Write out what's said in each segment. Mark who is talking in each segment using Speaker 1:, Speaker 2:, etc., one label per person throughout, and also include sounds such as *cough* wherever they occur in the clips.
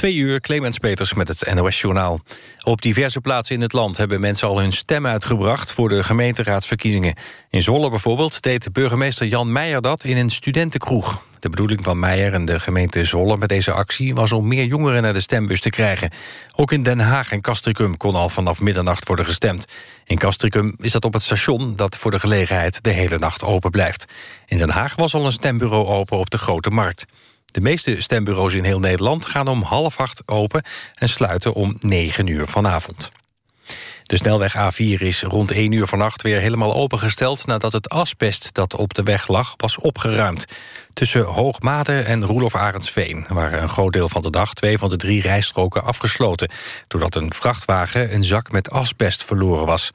Speaker 1: Twee uur, Clemens Peters met het NOS-journaal. Op diverse plaatsen in het land hebben mensen al hun stem uitgebracht... voor de gemeenteraadsverkiezingen. In Zwolle bijvoorbeeld deed burgemeester Jan Meijer dat in een studentenkroeg. De bedoeling van Meijer en de gemeente Zwolle met deze actie... was om meer jongeren naar de stembus te krijgen. Ook in Den Haag en Castricum kon al vanaf middernacht worden gestemd. In Castricum is dat op het station dat voor de gelegenheid... de hele nacht open blijft. In Den Haag was al een stembureau open op de Grote Markt. De meeste stembureaus in heel Nederland gaan om half acht open... en sluiten om negen uur vanavond. De snelweg A4 is rond 1 uur vannacht weer helemaal opengesteld... nadat het asbest dat op de weg lag was opgeruimd. Tussen Hoogmade en Roelof Arendsveen waren een groot deel van de dag... twee van de drie rijstroken afgesloten... doordat een vrachtwagen een zak met asbest verloren was.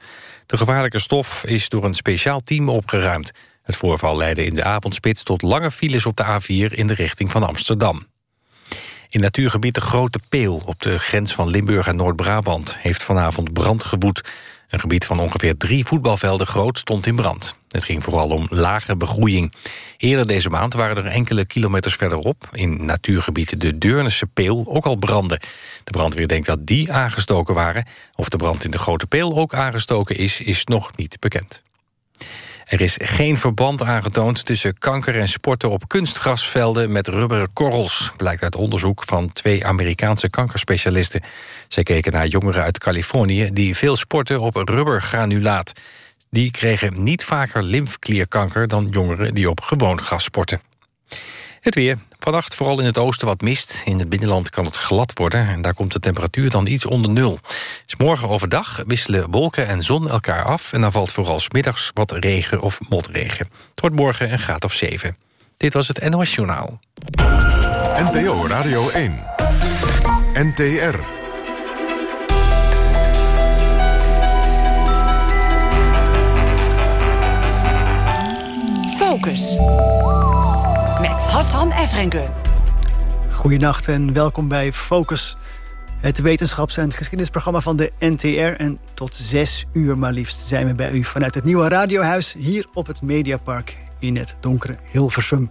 Speaker 1: De gevaarlijke stof is door een speciaal team opgeruimd. Het voorval leidde in de avondspits tot lange files op de A4 in de richting van Amsterdam. In natuurgebied de Grote Peel op de grens van Limburg en Noord-Brabant... heeft vanavond brand gewoed. Een gebied van ongeveer drie voetbalvelden groot stond in brand. Het ging vooral om lage begroeiing. Eerder deze maand waren er enkele kilometers verderop... in natuurgebied de Deurnense Peel ook al branden. De brandweer denkt dat die aangestoken waren. Of de brand in de Grote Peel ook aangestoken is, is nog niet bekend. Er is geen verband aangetoond tussen kanker en sporten op kunstgrasvelden met rubberen korrels, blijkt uit onderzoek van twee Amerikaanse kankerspecialisten. Zij keken naar jongeren uit Californië die veel sporten op rubbergranulaat. Die kregen niet vaker lymfklierkanker dan jongeren die op gewoon gras sporten. Het weer. Vannacht vooral in het oosten wat mist. In het binnenland kan het glad worden en daar komt de temperatuur dan iets onder nul. Dus morgen overdag wisselen wolken en zon elkaar af... en dan valt vooral middags wat regen of motregen. Het wordt morgen een graad of 7. Dit was het NOS Journaal.
Speaker 2: NPO Radio 1. NTR.
Speaker 3: Focus. Hassan Efrengen.
Speaker 4: Goedenacht en welkom bij Focus. Het wetenschaps- en geschiedenisprogramma van de NTR. En tot zes uur maar liefst zijn we bij u vanuit het nieuwe radiohuis... hier op het Mediapark in het donkere Hilversum.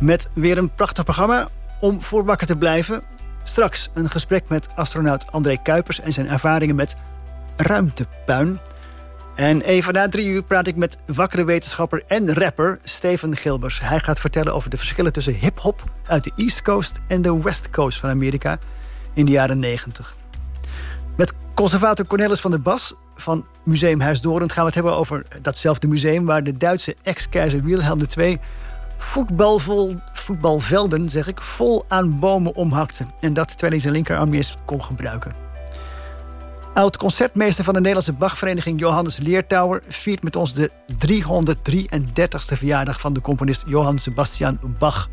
Speaker 4: Met weer een prachtig programma om voor wakker te blijven. Straks een gesprek met astronaut André Kuipers... en zijn ervaringen met ruimtepuin... En even na drie uur praat ik met wakkere wetenschapper en rapper Steven Gilbers. Hij gaat vertellen over de verschillen tussen hip-hop uit de East Coast en de West Coast van Amerika in de jaren 90. Met conservator Cornelis van der Bas van Museum Huis Dorent gaan we het hebben over datzelfde museum waar de Duitse ex-keizer Wilhelm II voetbalvol, voetbalvelden zeg ik, vol aan bomen omhakte. En dat terwijl hij zijn linkerarm eens kon gebruiken. Oud-concertmeester van de Nederlandse Bachvereniging Johannes Leertouwer... viert met ons de 333ste verjaardag van de componist Johann Sebastian Bach.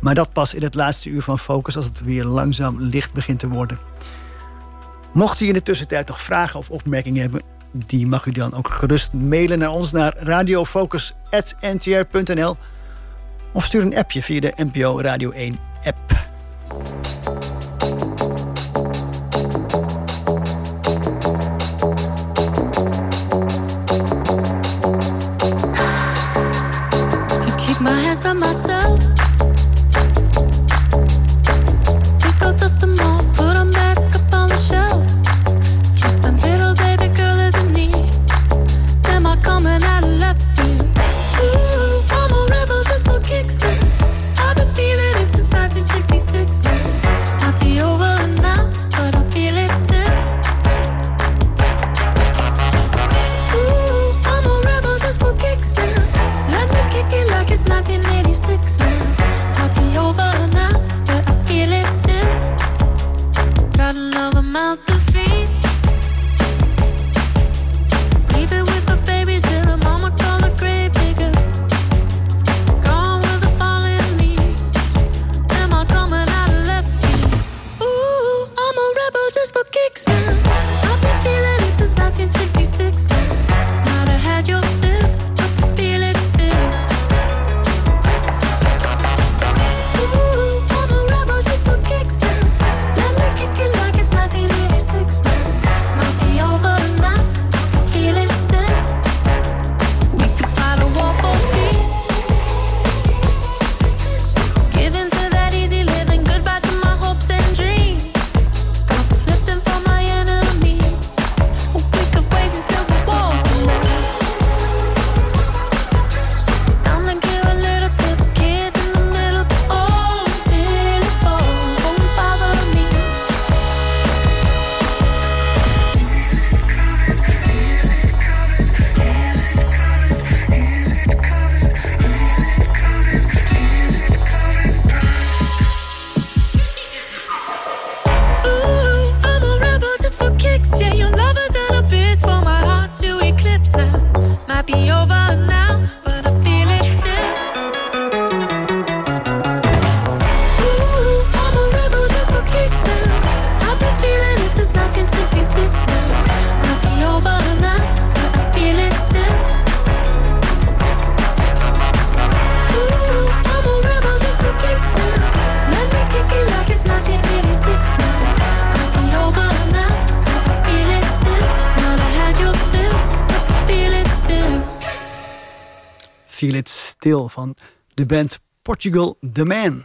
Speaker 4: Maar dat pas in het laatste uur van Focus... als het weer langzaam licht begint te worden. Mocht u in de tussentijd nog vragen of opmerkingen hebben... die mag u dan ook gerust mailen naar ons naar radiofocus.ntr.nl... of stuur een appje via de NPO Radio 1
Speaker 5: myself.
Speaker 4: ti oh. Still van de band Portugal The Man.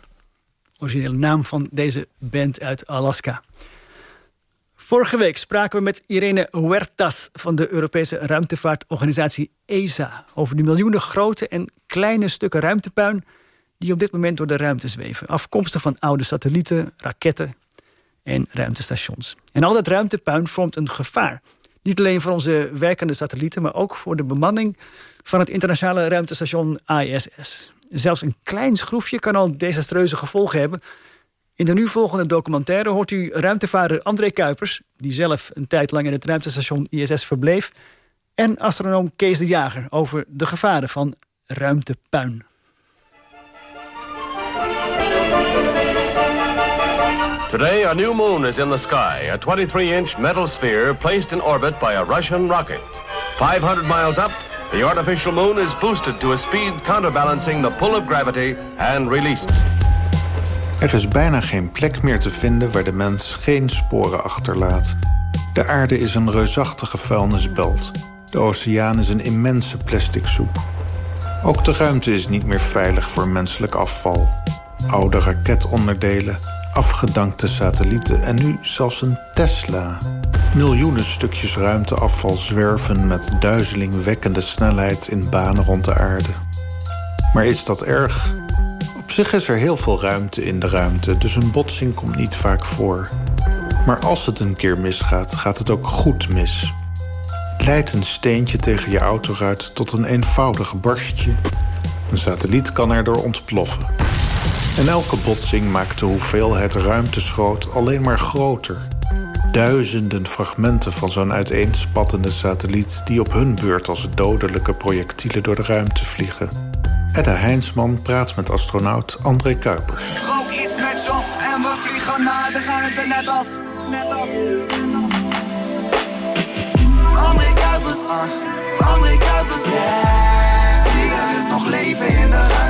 Speaker 4: Originele naam van deze band uit Alaska. Vorige week spraken we met Irene Huertas van de Europese ruimtevaartorganisatie ESA over de miljoenen grote en kleine stukken ruimtepuin die op dit moment door de ruimte zweven, afkomstig van oude satellieten, raketten en ruimtestations. En al dat ruimtepuin vormt een gevaar. Niet alleen voor onze werkende satellieten, maar ook voor de bemanning van het internationale ruimtestation ISS. Zelfs een klein schroefje kan al desastreuze gevolgen hebben. In de nu volgende documentaire hoort u ruimtevaarder André Kuipers... die zelf een tijd lang in het ruimtestation ISS verbleef... en astronoom Kees de Jager over de gevaren van ruimtepuin.
Speaker 5: Today, a new moon is in the sky, a 23-inch metal sphere placed in orbit by a Russian rocket. 500 miles up, the artificial moon is boosted to a speed counterbalancing the pull of gravity and released.
Speaker 6: Er is bijna geen plek meer te vinden waar de mens geen sporen achterlaat. De aarde is een reusachtige vuilnisbelt. De oceaan is een immense plastic soep. Ook de ruimte is niet meer veilig voor menselijk afval. Oude raketonderdelen, afgedankte satellieten en nu zelfs een Tesla. Miljoenen stukjes ruimteafval zwerven met duizelingwekkende snelheid in banen rond de aarde. Maar is dat erg? Op zich is er heel veel ruimte in de ruimte, dus een botsing komt niet vaak voor. Maar als het een keer misgaat, gaat het ook goed mis. Leidt een steentje tegen je autoruit tot een eenvoudig barstje. Een satelliet kan erdoor ontploffen. En elke botsing maakt de hoeveelheid ruimteschroot alleen maar groter. Duizenden fragmenten van zo'n uiteenspattende satelliet... die op hun beurt als dodelijke projectielen door de ruimte vliegen. Edda Heinsman praat met astronaut André Kuipers.
Speaker 7: Rook iets met Jos en we vliegen naar de ruimte net als... Net als... André Kuipers, André Kuipers, yeah. Zie, er is nog leven in de ruimte,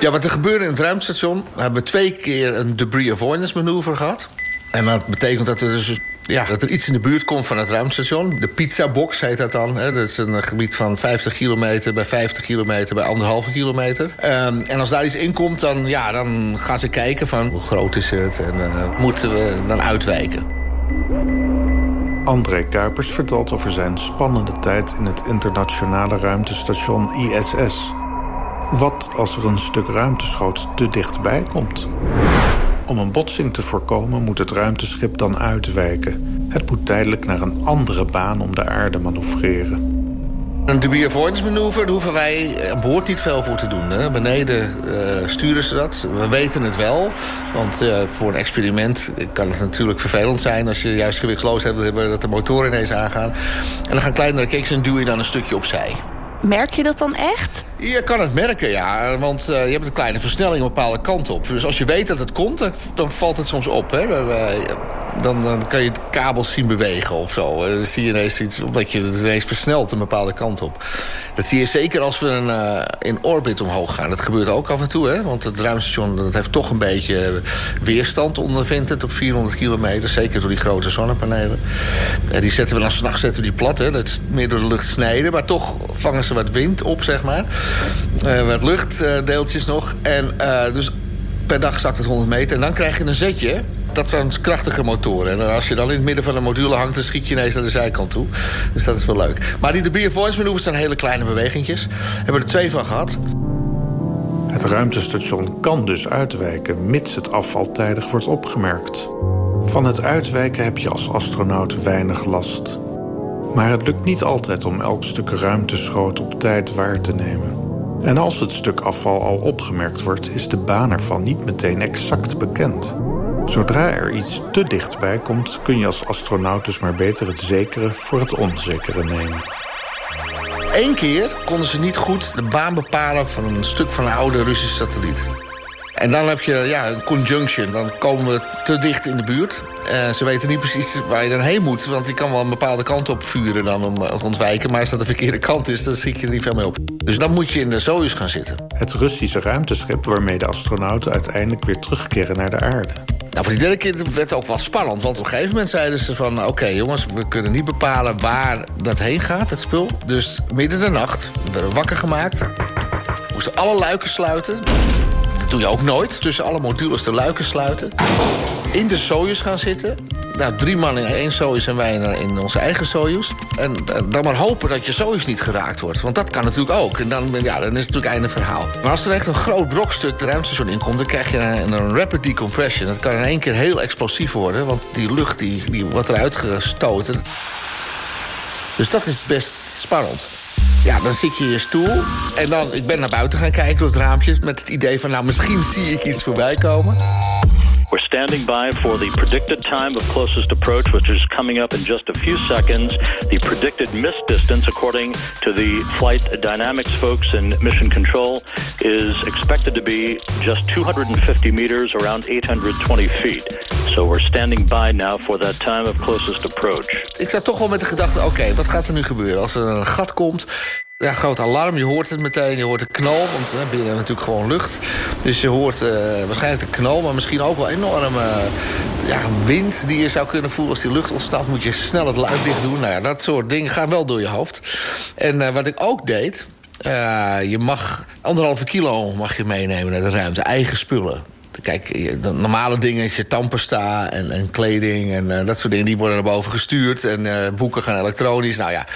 Speaker 8: Ja, wat er gebeurde in het ruimtestation... we hebben twee keer een debris avoidance manoeuvre gehad. En dat betekent dat er dus ja, dat er iets in de buurt komt van het ruimtestation. De pizza box heet dat dan. Hè. Dat is een gebied van 50 kilometer bij 50 kilometer bij anderhalve kilometer. Um, en als daar iets in komt, dan, ja, dan gaan ze kijken van hoe groot is het... en uh, moeten we dan uitwijken.
Speaker 6: André Kuipers vertelt over zijn spannende tijd in het internationale ruimtestation ISS. Wat als er een stuk ruimteschroot te dichtbij komt? Om een botsing te voorkomen moet het ruimteschip dan uitwijken. Het moet tijdelijk naar een andere baan om de aarde manoeuvreren.
Speaker 8: Een debris avoidance hoeven wij aan boord niet veel voor te doen. Hè. Beneden uh, sturen ze dat. We weten het wel, want uh, voor een experiment kan het natuurlijk vervelend zijn... als je juist gewichtsloos hebt, dat de motoren ineens aangaan. En dan gaan kleinere kicks en duw je dan een stukje opzij.
Speaker 9: Merk je dat dan echt?
Speaker 8: Je kan het merken, ja. Want uh, je hebt een kleine versnelling een bepaalde kant op. Dus als je weet dat het komt, dan, dan valt het soms op. Hè. Dan, dan, kan je de kabels zien bewegen of zo. Dan zie je ineens iets, omdat je het ineens versnelt een bepaalde kant op. Dat zie je zeker als we een, uh, in orbit omhoog gaan. Dat gebeurt ook af en toe, hè. Want het ruimstation dat heeft toch een beetje weerstand ondervindt het op 400 kilometer. Zeker door die grote zonnepanelen. die zetten we dan s'nachts zetten die plat, hè. Dat is meer door de lucht snijden. Maar toch vangen ze wat wind op, zeg maar. Wat luchtdeeltjes nog. En dus per dag zakt het 100 meter. En dan krijg je een zetje. Dat zijn krachtige motoren. En als je dan in het midden van een module hangt... dan schiet je ineens naar de zijkant toe. Dus dat is wel leuk. Maar die debris avoidance manoeuvres zijn hele kleine bewegingjes. Hebben er twee van gehad.
Speaker 6: Het ruimtestation kan dus uitwijken... mits het afval tijdig wordt opgemerkt. Van het uitwijken heb je als astronaut weinig last. Maar het lukt niet altijd om elk stuk ruimteschroot op tijd waar te nemen. En als het stuk afval al opgemerkt wordt, is de baan ervan niet meteen exact bekend. Zodra er iets te dichtbij komt, kun je als astronaut dus maar beter het zekere voor het onzekere nemen.
Speaker 8: Eén keer konden ze niet goed de baan bepalen van een stuk van een oude Russische satelliet. En dan heb je ja, een conjunction. Dan komen we te dicht in de buurt. Uh, ze weten niet precies waar je dan heen moet. Want je kan wel een bepaalde kant op vuren dan om te ontwijken. Maar als dat de verkeerde kant is, dan ik je er niet veel mee op. Dus dan moet je in de Soyuz gaan zitten.
Speaker 6: Het Russische ruimteschip waarmee de astronauten uiteindelijk weer terugkeren naar de aarde.
Speaker 8: Nou, voor die derde keer werd het ook wel spannend. Want op een gegeven moment zeiden ze van... oké jongens, we kunnen niet bepalen waar dat heen gaat, het spul. Dus midden de nacht werden we wakker gemaakt. We moesten alle luiken sluiten. Dat doe je ook nooit. Tussen alle modules de luiken sluiten. In de Soyuz gaan zitten nou, drie man in één Soyuz en wij in onze eigen Soyuz. En eh, dan maar hopen dat je Soyuz niet geraakt wordt. Want dat kan natuurlijk ook. En dan, ja, dan is het natuurlijk einde verhaal. Maar als er echt een groot brokstuk de ruimtestation in komt... dan krijg je een, een, rapid decompression. Dat kan in één keer heel explosief worden. Want die lucht die, die wordt eruit gestoten. Dus dat is best spannend. Ja, dan zit je in je stoel. En dan, ik ben naar buiten gaan kijken door het raampje... met het idee van, nou, misschien zie ik iets voorbij komen.
Speaker 10: We're standing by for the predicted time of closest approach, which is coming up in just a few seconds. The predicted miss distance, according to the flight dynamics folks in mission control, is expected to be just 250 meters, around 820 feet. So we're standing by now for that time of closest approach.
Speaker 8: Ik zat toch wel met de gedachte, oké, okay, wat gaat er nu gebeuren? Als er een gat komt, ja, groot alarm. Je hoort het meteen. Je hoort de knal, want hè, binnen natuurlijk gewoon lucht. Dus je hoort uh, waarschijnlijk de knal, maar misschien ook wel enorme uh, ja, wind die je zou kunnen voelen. Als die lucht ontstaat, moet je snel het luik dicht doen. Nou ja, dat soort dingen gaan wel door je hoofd. En uh, wat ik ook deed, je mag anderhalve kilo mag je meenemen naar de ruimte. Eigen spullen. Kijk, de normale dingen, je tandpasta en, en kleding en uh, dat soort dingen... die worden naar boven gestuurd en uh, boeken gaan elektronisch. Nou ja,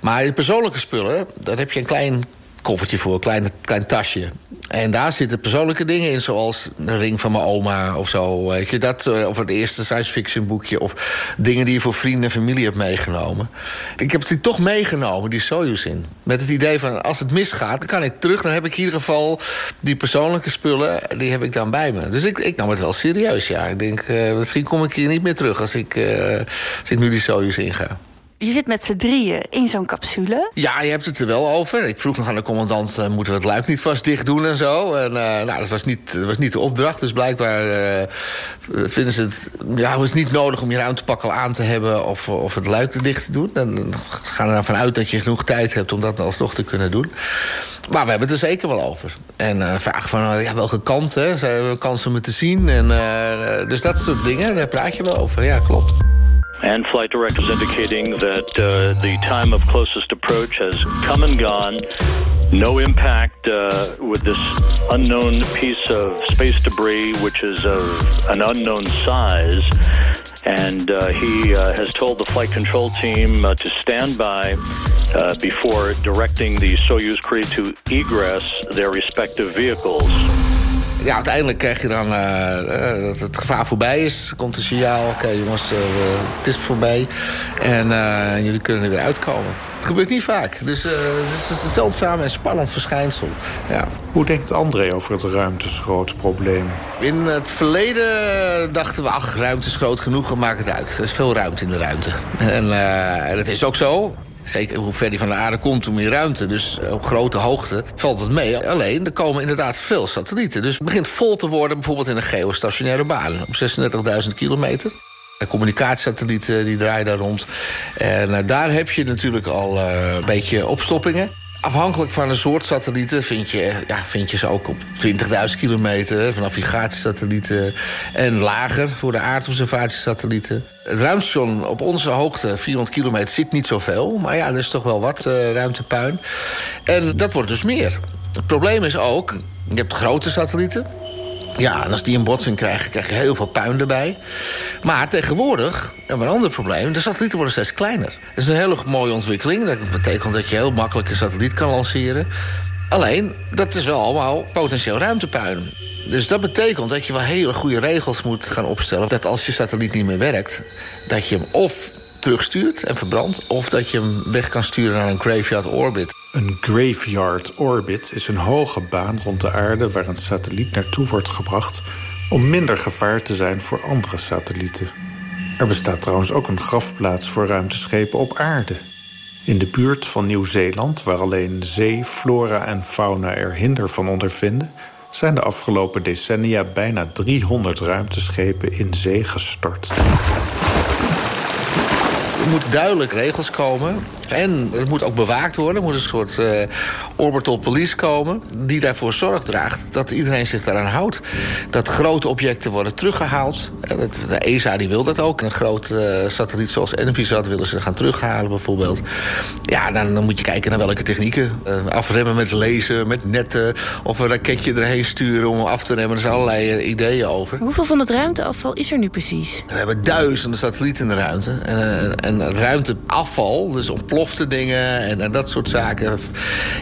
Speaker 8: maar die persoonlijke spullen, daar heb je een klein koffertje voor, een klein, klein tasje. En daar zitten persoonlijke dingen in, zoals de ring van mijn oma of zo. Weet je, dat, eh, of het eerste science fiction boekje. Of dingen die je voor vrienden en familie hebt meegenomen. Ik heb die toch meegenomen, die Soyuz in. Met het idee van, als het misgaat, dan kan ik terug. Dan heb ik in ieder geval die persoonlijke spullen, die heb ik dan bij me. Dus ik, ik nam het wel serieus, ja. Ik denk, uh, misschien kom ik hier niet meer terug als ik, uh, nu die Soyuz inga.
Speaker 9: Je zit met z'n drieën in zo'n capsule.
Speaker 8: Ja, je hebt het er wel over. Ik vroeg nog aan de commandant, uh, moeten we het luik niet vast dicht doen en zo. En uh, nou, dat was, niet, dat was niet de opdracht. Dus blijkbaar uh, vinden ze het... Ja, het niet nodig om je ruimtepak al aan te hebben... of, of het luik dicht te doen. Dan gaan we ervan uit dat je genoeg tijd hebt om dat alsnog te kunnen doen. Maar we hebben het er zeker wel over. En uh, vraag van ja, welke kant, hè? Ze hebben kans om het te zien. En, dus dat soort dingen, daar praat je wel over. Ja, klopt.
Speaker 10: And flight directors indicating that uh, the time of closest approach has come and gone. No impact uh, with this unknown piece of space debris, which is of an unknown size. And uh, he uh, has told the flight control team uh, to stand by uh, before directing the Soyuz crew to egress their respective vehicles.
Speaker 8: Ja, uiteindelijk krijg je dan uh, dat het gevaar voorbij is. Komt een signaal, oké jongens, uh, het is voorbij. En uh, jullie kunnen er weer uitkomen. Het gebeurt niet vaak. Dus het is een zeldzaam en spannend verschijnsel. Ja.
Speaker 6: Hoe denkt André over het ruimteschrootprobleem?
Speaker 8: In het verleden dachten we, ach, ruimte is groot genoeg, maakt het uit. Er is veel ruimte in de ruimte. En, en dat is ook zo. Zeker hoe ver die van de aarde komt, hoe meer ruimte. Dus eh, op grote hoogte valt het mee. Alleen, er komen inderdaad veel satellieten. Dus het begint vol te worden bijvoorbeeld in een geostationaire baan. Op 36.000 kilometer. De communicatiesatellieten die draaien daar rond. En uh, daar heb je natuurlijk al een beetje opstoppingen. Afhankelijk van de soort satellieten vind je, ja, vind je ze ook op 20.000 kilometer... van navigatiesatellieten en lager voor de aardobservatiesatellieten. Het ruimtestation op onze hoogte, 400 kilometer, zit niet zoveel. Maar ja, er is toch wel wat uh, ruimtepuin. En dat wordt dus meer. Het probleem is ook, je hebt grote satellieten... Ja, en als die een botsing krijgen, krijg je heel veel puin erbij. Maar tegenwoordig, en een ander probleem... de satellieten worden steeds kleiner. Dat is een hele mooie ontwikkeling. Dat betekent dat je heel makkelijk een satelliet kan lanceren. Alleen, dat is wel allemaal potentieel ruimtepuin. Dus dat betekent dat je wel hele goede regels moet gaan opstellen... dat als je satelliet niet meer werkt, dat je hem of terugstuurt en verbrandt... of dat je hem weg kan sturen naar een graveyard orbit.
Speaker 6: Een graveyard orbit is een hoge baan rond de aarde... waar een satelliet naartoe wordt gebracht... om minder gevaar te zijn voor andere satellieten. Er bestaat trouwens ook een grafplaats voor ruimteschepen op aarde. In de buurt van Nieuw-Zeeland, waar alleen zee, flora en fauna er hinder van ondervinden... zijn de afgelopen decennia bijna 300 ruimteschepen in zee gestort.
Speaker 8: Er moeten duidelijk regels komen. En het moet ook bewaakt worden. Er moet een soort uh, orbital police komen... die daarvoor zorg draagt dat iedereen zich daaraan houdt. Dat grote objecten worden teruggehaald. En het, de ESA die wil dat ook. Een grote uh, satelliet zoals Envisat willen ze gaan terughalen bijvoorbeeld. Ja, dan, dan moet je kijken naar welke technieken. Uh, afremmen met laser, met netten... of een raketje erheen sturen om af te remmen. Er zijn allerlei ideeën over.
Speaker 9: Hoeveel van het ruimteafval is er nu precies?
Speaker 8: We hebben duizenden satellieten in de ruimte. En, en ruimteafval, dus ontploffing ontplofte dingen en, dat soort zaken.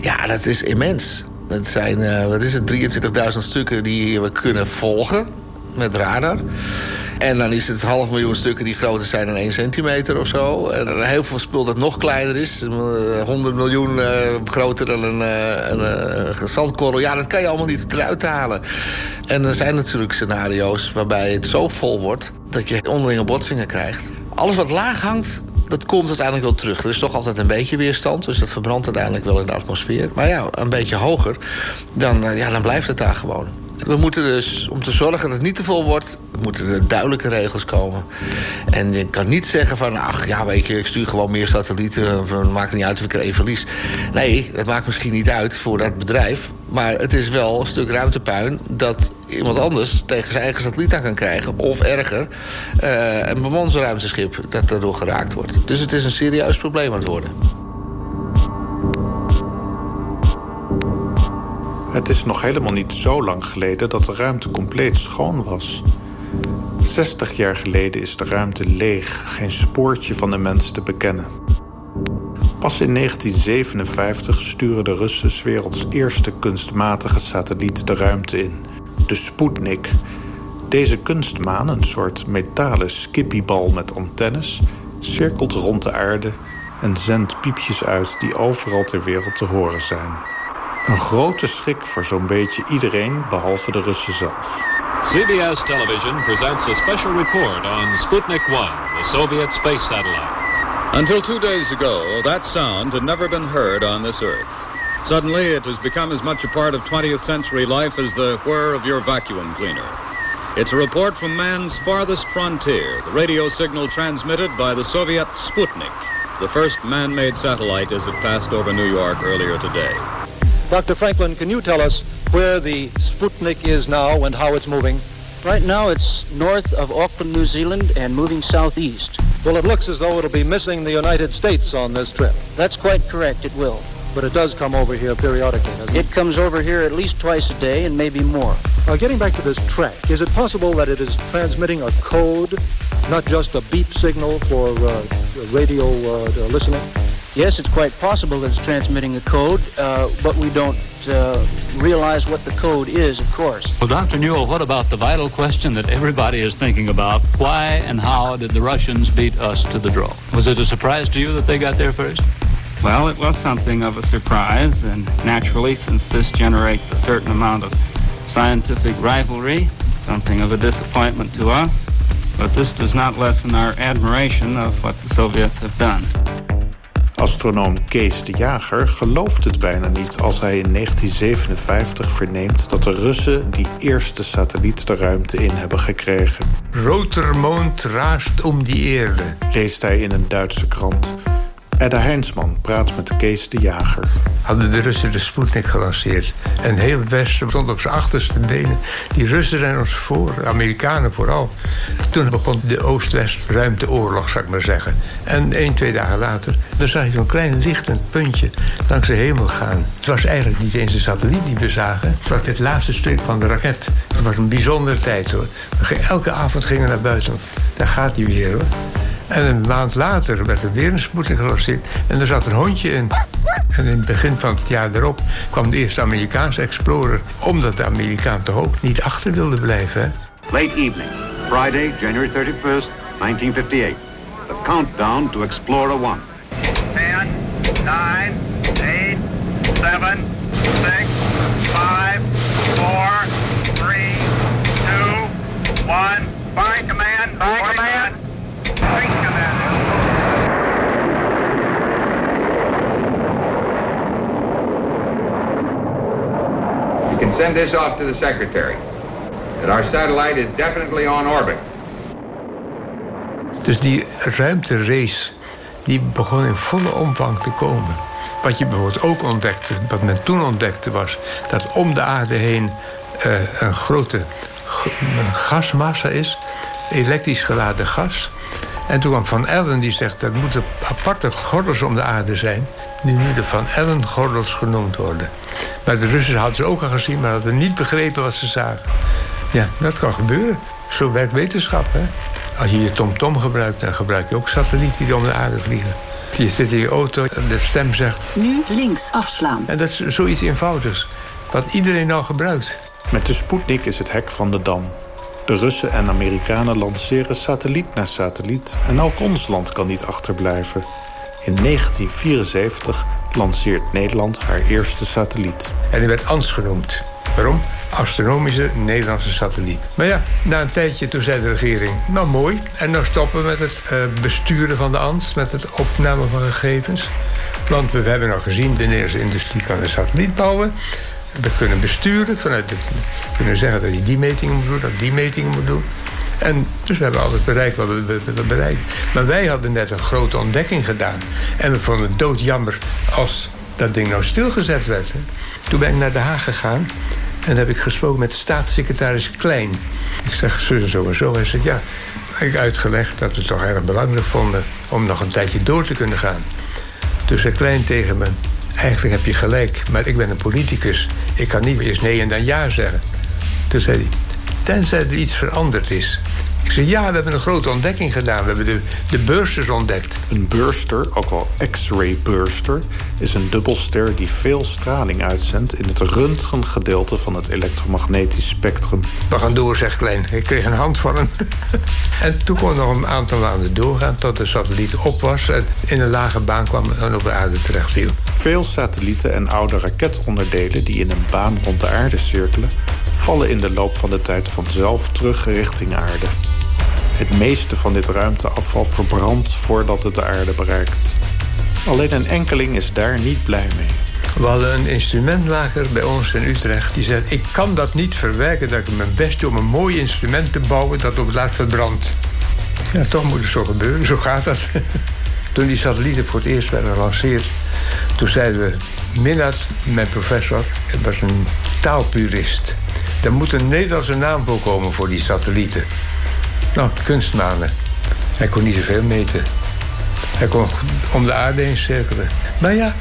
Speaker 8: Ja, dat is immens. Dat zijn, uh, wat is het, 23.000 stukken die we kunnen volgen met radar. En dan is het half miljoen stukken die groter zijn dan 1 centimeter of zo. En heel veel spul dat nog kleiner is. 100 miljoen uh, groter dan een, een, een zandkorrel. Ja, dat kan je allemaal niet eruit halen. En er zijn natuurlijk scenario's waarbij het zo vol wordt... dat je onderlinge botsingen krijgt. Alles wat laag hangt, dat komt uiteindelijk wel terug. Er is toch altijd een beetje weerstand, dus dat verbrandt uiteindelijk wel in de atmosfeer. Maar ja, een beetje hoger, dan, ja, dan blijft het daar gewoon. We moeten dus, om te zorgen dat het niet te vol wordt... moeten er duidelijke regels komen. En je kan niet zeggen van... ach, ja, weet je, ik stuur gewoon meer satellieten... het maakt niet uit of ik er één verlies. Nee, het maakt misschien niet uit voor dat bedrijf... maar het is wel een stuk ruimtepuin... dat iemand anders tegen zijn eigen satelliet aan kan krijgen. Of erger, uh, een bemans ruimteschip dat daardoor geraakt wordt. Dus het is een serieus probleem aan het worden.
Speaker 6: Het is nog helemaal niet zo lang geleden dat de ruimte compleet schoon was. 60 jaar geleden is de ruimte leeg, geen spoortje van de mens te bekennen. Pas in 1957 sturen de Russen werelds eerste kunstmatige satelliet de ruimte in, de Sputnik. Deze kunstmaan, een soort metalen skippiebal met antennes, cirkelt rond de aarde en zendt piepjes uit die overal ter wereld te horen zijn. Een grote schrik voor zo'n beetje iedereen behalve de Russen zelf.
Speaker 11: CBS Television presents a special report on Sputnik 1, the Soviet space satellite. Until two days ago, that sound had never been heard on this Earth. Suddenly, it has become as much a part of 20th century life as the whir of your vacuum cleaner. It's a report from man's farthest frontier, the radio signal transmitted by the Soviet Sputnik, the first man-made satellite as it passed over New York earlier today.
Speaker 12: Dr. Franklin, can you tell us where the Sputnik is now and how it's moving?
Speaker 13: Right now it's north of Auckland, New Zealand and moving southeast.
Speaker 12: Well, it looks as though it'll be missing the United States on this trip.
Speaker 13: That's quite correct, it will.
Speaker 12: But it does come over here periodically, doesn't it?
Speaker 13: It comes over here at least twice a day and maybe more.
Speaker 12: Now, getting back to this track, is it possible that it is transmitting a code, not just a beep signal for uh, radio uh, listening?
Speaker 13: Yes, it's quite possible that it's transmitting a code, uh, but we don't uh, realize what the code is, of course.
Speaker 14: Well, Dr. Newell, what about the vital question that everybody is thinking about? Why and how did the Russians beat us to the draw? Was it a surprise to you that they got there first?
Speaker 15: Well, it was something of a surprise, and naturally, since this generates a certain amount of scientific rivalry, something of a disappointment to us. But this does not lessen our admiration of what the Soviets have done.
Speaker 6: Astronoom Kees de Jager gelooft het bijna niet als hij in 1957 verneemt dat de Russen die eerste satelliet de ruimte in hebben gekregen.
Speaker 16: Rotermond raast om die eerde,
Speaker 6: leest hij in een Duitse krant. Edda Heinsman praat met Kees de Jager.
Speaker 16: Hadden de Russen de Sputnik gelanceerd. En heel het Westen stond op zijn achterste benen. Die Russen zijn ons voor, Amerikanen vooral. Toen begon de Oost-West ruimteoorlog, zou ik maar zeggen. En één, twee dagen later, dan zag je zo'n klein lichtend puntje langs de hemel gaan. Het was eigenlijk niet eens een satelliet die we zagen. Het was het laatste stuk van de raket. Het was een bijzondere tijd hoor. Elke avond gingen we naar buiten. Daar gaat hij weer hoor. En een maand later werd er weer een Sputnik gelanceerd. En er zat een hondje in. En in het begin van het jaar erop kwam de eerste Amerikaanse Explorer. Omdat de Amerikaan toch ook niet achter wilde blijven.
Speaker 17: Late evening, Friday, January 31st, 1958. The countdown to Explorer 1.
Speaker 18: 10, 9, 8, 7, 6, 5, 4, 3, 2, 1. Fire command, fire command.
Speaker 19: Send this off to the secretary. That our satellite is definitely on orbit.
Speaker 16: Dus die ruimterace die begon in volle omvang te komen. Wat je bijvoorbeeld ook ontdekte, wat men toen ontdekte was... dat om de aarde heen uh, een grote gasmassa is. Elektrisch geladen gas. En toen kwam Van Allen die zegt dat moeten aparte gordels om de aarde zijn. Die nu de Van Allen gordels genoemd worden. Maar de Russen hadden ze ook al gezien, maar hadden niet begrepen wat ze zagen. Ja, dat kan gebeuren. Zo werkt wetenschap, hè. Als je je TomTom gebruikt, dan gebruik je ook satellieten die om de aarde vliegen. Je zit in je auto en de stem zegt...
Speaker 3: Nu links afslaan.
Speaker 16: En dat is zoiets eenvoudigs. Wat iedereen nou gebruikt.
Speaker 6: Met de Sputnik is het hek van de dam. De Russen en Amerikanen lanceren satelliet na satelliet... en ook ons land kan niet achterblijven. In 1974 lanceert Nederland haar eerste satelliet.
Speaker 16: En die werd ANS genoemd. Waarom? Astronomische Nederlandse satelliet. Maar ja, na een tijdje toen zei de regering... nou mooi, en nou stoppen we met het uh, besturen van de ANS... met het opname van gegevens. Want we hebben nog gezien, de Nederlandse industrie kan een satelliet bouwen... We kunnen besturen vanuit. We kunnen zeggen dat je die metingen moet doen, dat die metingen moet doen. En dus we hebben altijd bereikt wat we bereiken. Maar wij hadden net een grote ontdekking gedaan. En we vonden het doodjammer als dat ding nou stilgezet werd. Toen ben ik naar Den Haag gegaan. En heb ik gesproken met staatssecretaris Klein. Ik zeg, zo en zo en zo. Hij zegt, ja, ik uitgelegd dat we het toch erg belangrijk vonden... om nog een tijdje door te kunnen gaan. Dus zei Klein tegen me... Eigenlijk heb je gelijk, maar ik ben een politicus. Ik kan niet eerst nee en dan ja zeggen. Toen zei hij, tenzij er iets veranderd is. Ik zei, ja, we hebben een grote ontdekking gedaan. We hebben de, de bursters ontdekt.
Speaker 6: Een burster, ook wel X-ray burster... is een dubbelster die veel straling uitzendt... in het röntgengedeelte van het elektromagnetisch spectrum.
Speaker 16: We gaan door, zegt Klein. Ik kreeg een hand van hem. *laughs* en toen kon we nog een aantal maanden doorgaan... tot de satelliet op was en in een lage baan kwam... en op de aarde terecht viel.
Speaker 6: Veel satellieten en oude raketonderdelen... die in een baan rond de aarde cirkelen... vallen in de loop van de tijd vanzelf terug richting aarde. Het meeste van dit ruimteafval verbrandt voordat het de aarde bereikt. Alleen een enkeling is daar niet blij mee.
Speaker 16: We hadden een instrumentmaker bij ons in Utrecht. Die zei, ik kan dat niet verwerken dat ik mijn best doe om een mooi instrument te bouwen dat op het laat verbrandt. Ja, toch moet het zo gebeuren. Zo gaat dat. *laughs* Toen die satellieten voor het eerst werden gelanceerd... toen zeiden we, Minat, mijn professor, was een taalpurist. Er moet een Nederlandse naam voor komen voor die satellieten. Nou, kunstmanen. Hij kon niet zoveel meten. Hij kon om de aarde heen cirkelen. Maar ja,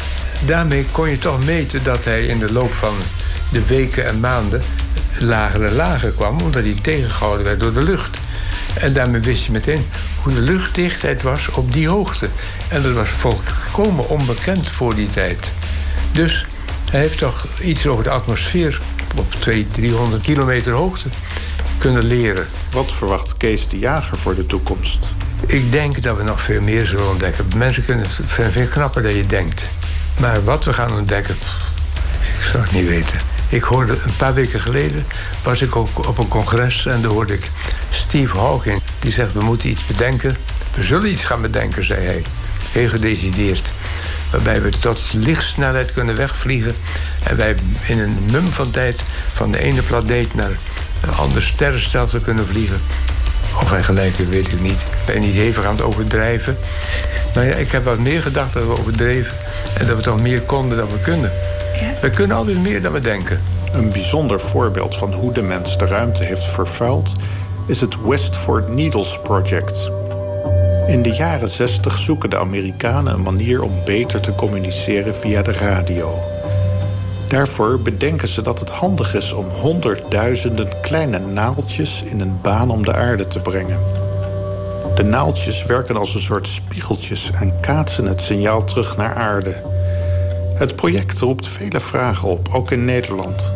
Speaker 16: daarmee kon je toch meten dat hij in de loop van de weken en maanden lager en lager kwam, omdat hij tegengehouden werd door de lucht. En daarmee wist je meteen hoe de luchtdichtheid was op die hoogte. En dat was volkomen onbekend voor die tijd. Dus hij heeft toch iets over de atmosfeer op 200, 300 kilometer hoogte kunnen leren.
Speaker 6: Wat verwacht Kees de Jager voor de toekomst?
Speaker 16: Ik denk dat we nog veel meer zullen ontdekken. Mensen kunnen het veel knapper dan je denkt. Maar wat we gaan ontdekken, ik zou het niet weten. Ik hoorde een paar weken geleden was ik ook op een congres en daar hoorde ik Steve Hawking. Die zegt we moeten iets bedenken. We zullen iets gaan bedenken, zei hij. Heel gedecideerd. Waarbij we tot lichtsnelheid kunnen wegvliegen. En wij in een mum van tijd van de ene planeet naar een ander sterrenstelsel kunnen vliegen. Of hij gelijk weet ik niet. Ik ben niet hevig aan het overdrijven. Maar ja, ik heb wat meer gedacht dat we overdreven. En dat we toch meer konden dan we kunnen. We kunnen altijd meer dan we denken.
Speaker 6: Een bijzonder voorbeeld van hoe de mens de ruimte heeft vervuild... is het Westford Needles Project. In de jaren 60 zoeken de Amerikanen een manier om beter te communiceren via de radio. Daarvoor bedenken ze dat het handig is om honderdduizenden kleine naaltjes in een baan om de aarde te brengen. De naaltjes werken als een soort spiegeltjes en kaatsen het signaal terug naar aarde. Het project roept vele vragen op, ook in Nederland.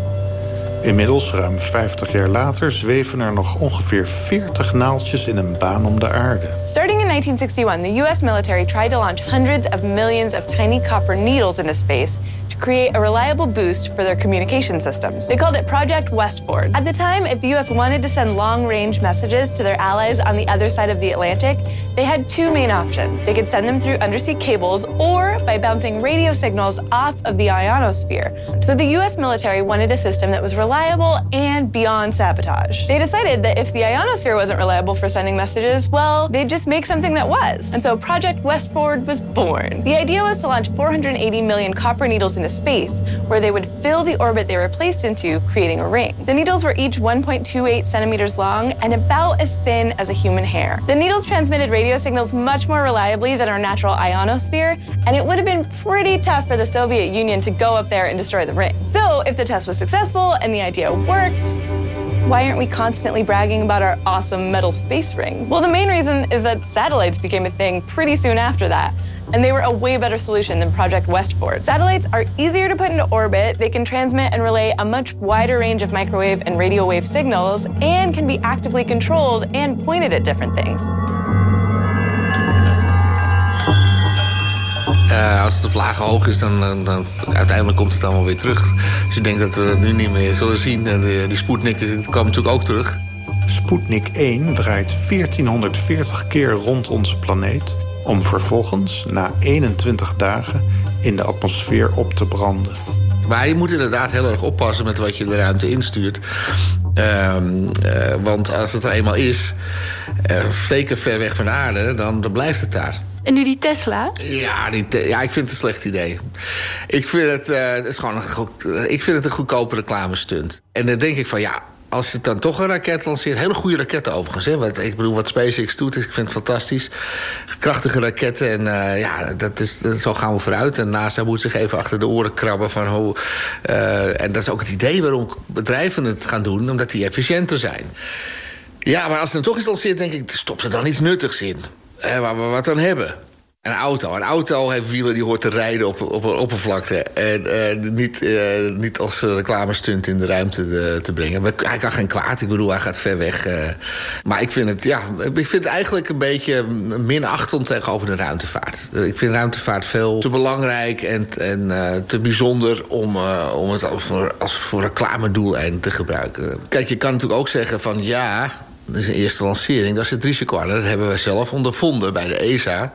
Speaker 6: Inmiddels, ruim 50 jaar later, zweven er nog ongeveer 40 naaltjes in een baan om de aarde.
Speaker 20: Starting in 1961, the US military tried to launch hundreds of millions of tiny copper needles into space to create a reliable boost for their communication systems. They called it Project Westford. At the time, if the US wanted to send long range messages to their allies on the other side of the Atlantic, they had two main options. They could send them through undersea cables or by bouncing radio signals off of the ionosphere. So the US military wanted a system that was reliable reliable and beyond sabotage. They decided that if the ionosphere wasn't reliable for sending messages, well, they'd just make something that was. And so Project Westford was born. The idea was to launch 480 million copper needles into space, where they would fill the orbit they were placed into, creating a ring. The needles were each 1.28 centimeters long and about as thin as a human hair. The needles transmitted radio signals much more reliably than our natural ionosphere, and it would have been pretty tough for the Soviet Union to go up there and destroy the ring. So, if the test was successful and the idea worked, why aren't we constantly bragging about our awesome metal space ring? Well, the main reason is that satellites became a thing pretty soon after that, and they were a way better solution than Project Westford. Satellites are easier to put into orbit, they can transmit and relay a much wider range of microwave and radio wave signals, and can be actively controlled and pointed at different things.
Speaker 8: Uh, als het op lage hoog is, dan, dan, dan, uiteindelijk komt het allemaal weer terug. Dus je denkt dat we het nu niet meer zullen zien. En de, die Sputnik kwam natuurlijk ook terug.
Speaker 6: Sputnik 1 draait 1440 keer rond onze planeet... om vervolgens na 21 dagen in de atmosfeer op te branden.
Speaker 8: Maar je moet inderdaad heel erg oppassen met wat je de ruimte instuurt. Uh, uh, want als het er eenmaal is, uh, zeker ver weg van de aarde, dan, dan blijft het daar.
Speaker 9: En nu die Tesla?
Speaker 8: Ja, die ja, ik vind het een slecht idee. Ik vind het, het is gewoon een, goed, ik vind het een goedkope reclamestunt. En dan denk ik van ja, als je dan toch een raket lanceert... hele goede raketten overigens. Hè? Want ik bedoel, wat SpaceX doet, ik vind het fantastisch. Krachtige raketten en uh, ja, dat is, dat, zo gaan we vooruit. En NASA moet zich even achter de oren krabben van hoe... En dat is ook het idee waarom bedrijven het gaan doen... omdat die efficiënter zijn. Ja, maar als er dan toch iets lanceert, denk ik... stop er dan iets nuttigs in. Waar we wat aan hebben. Een auto. Een auto heeft wielen die hoort te rijden op, op een oppervlakte. En niet, uh, niet als reclamestunt in de ruimte te, te brengen. Maar hij kan geen kwaad. Ik bedoel, hij gaat ver weg. Uh, maar ik vind, het, ja, ik vind het eigenlijk een beetje minachtend tegenover de ruimtevaart. Ik vind ruimtevaart veel te belangrijk en, en te bijzonder... om, om het als voor, als voor te gebruiken. Kijk, je kan natuurlijk ook zeggen van ja... Dat is een eerste lancering, daar zit risico aan. Dat hebben we zelf ondervonden bij de ESA.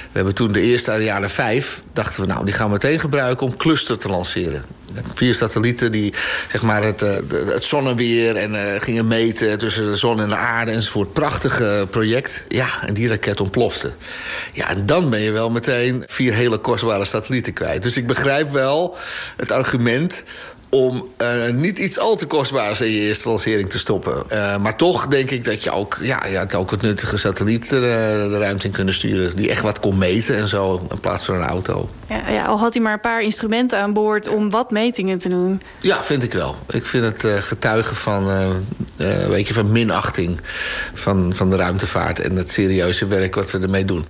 Speaker 8: We hebben toen de eerste Ariane 5... dachten we, nou, die gaan we meteen gebruiken om cluster te lanceren. Vier satellieten die zeg maar, het, het zonneweer en uh, gingen meten... tussen de zon en de aarde enzovoort. Prachtig project. Ja, en die raket ontplofte. Ja, en dan ben je wel meteen vier hele kostbare satellieten kwijt. Dus ik begrijp wel het argument om uh, niet iets al te kostbaars in je eerste lancering te stoppen. Uh, maar toch denk ik dat je ook, ja, je had ook het nuttige satelliet uh, de ruimte in kunnen sturen... die echt wat kon meten en zo, in plaats van een auto.
Speaker 9: Ja, ja, al had hij maar een paar instrumenten aan boord om wat metingen te doen.
Speaker 8: Ja, vind ik wel. Ik vind het getuigen van, weet je, van minachting van, van de ruimtevaart... en het serieuze werk wat we ermee doen.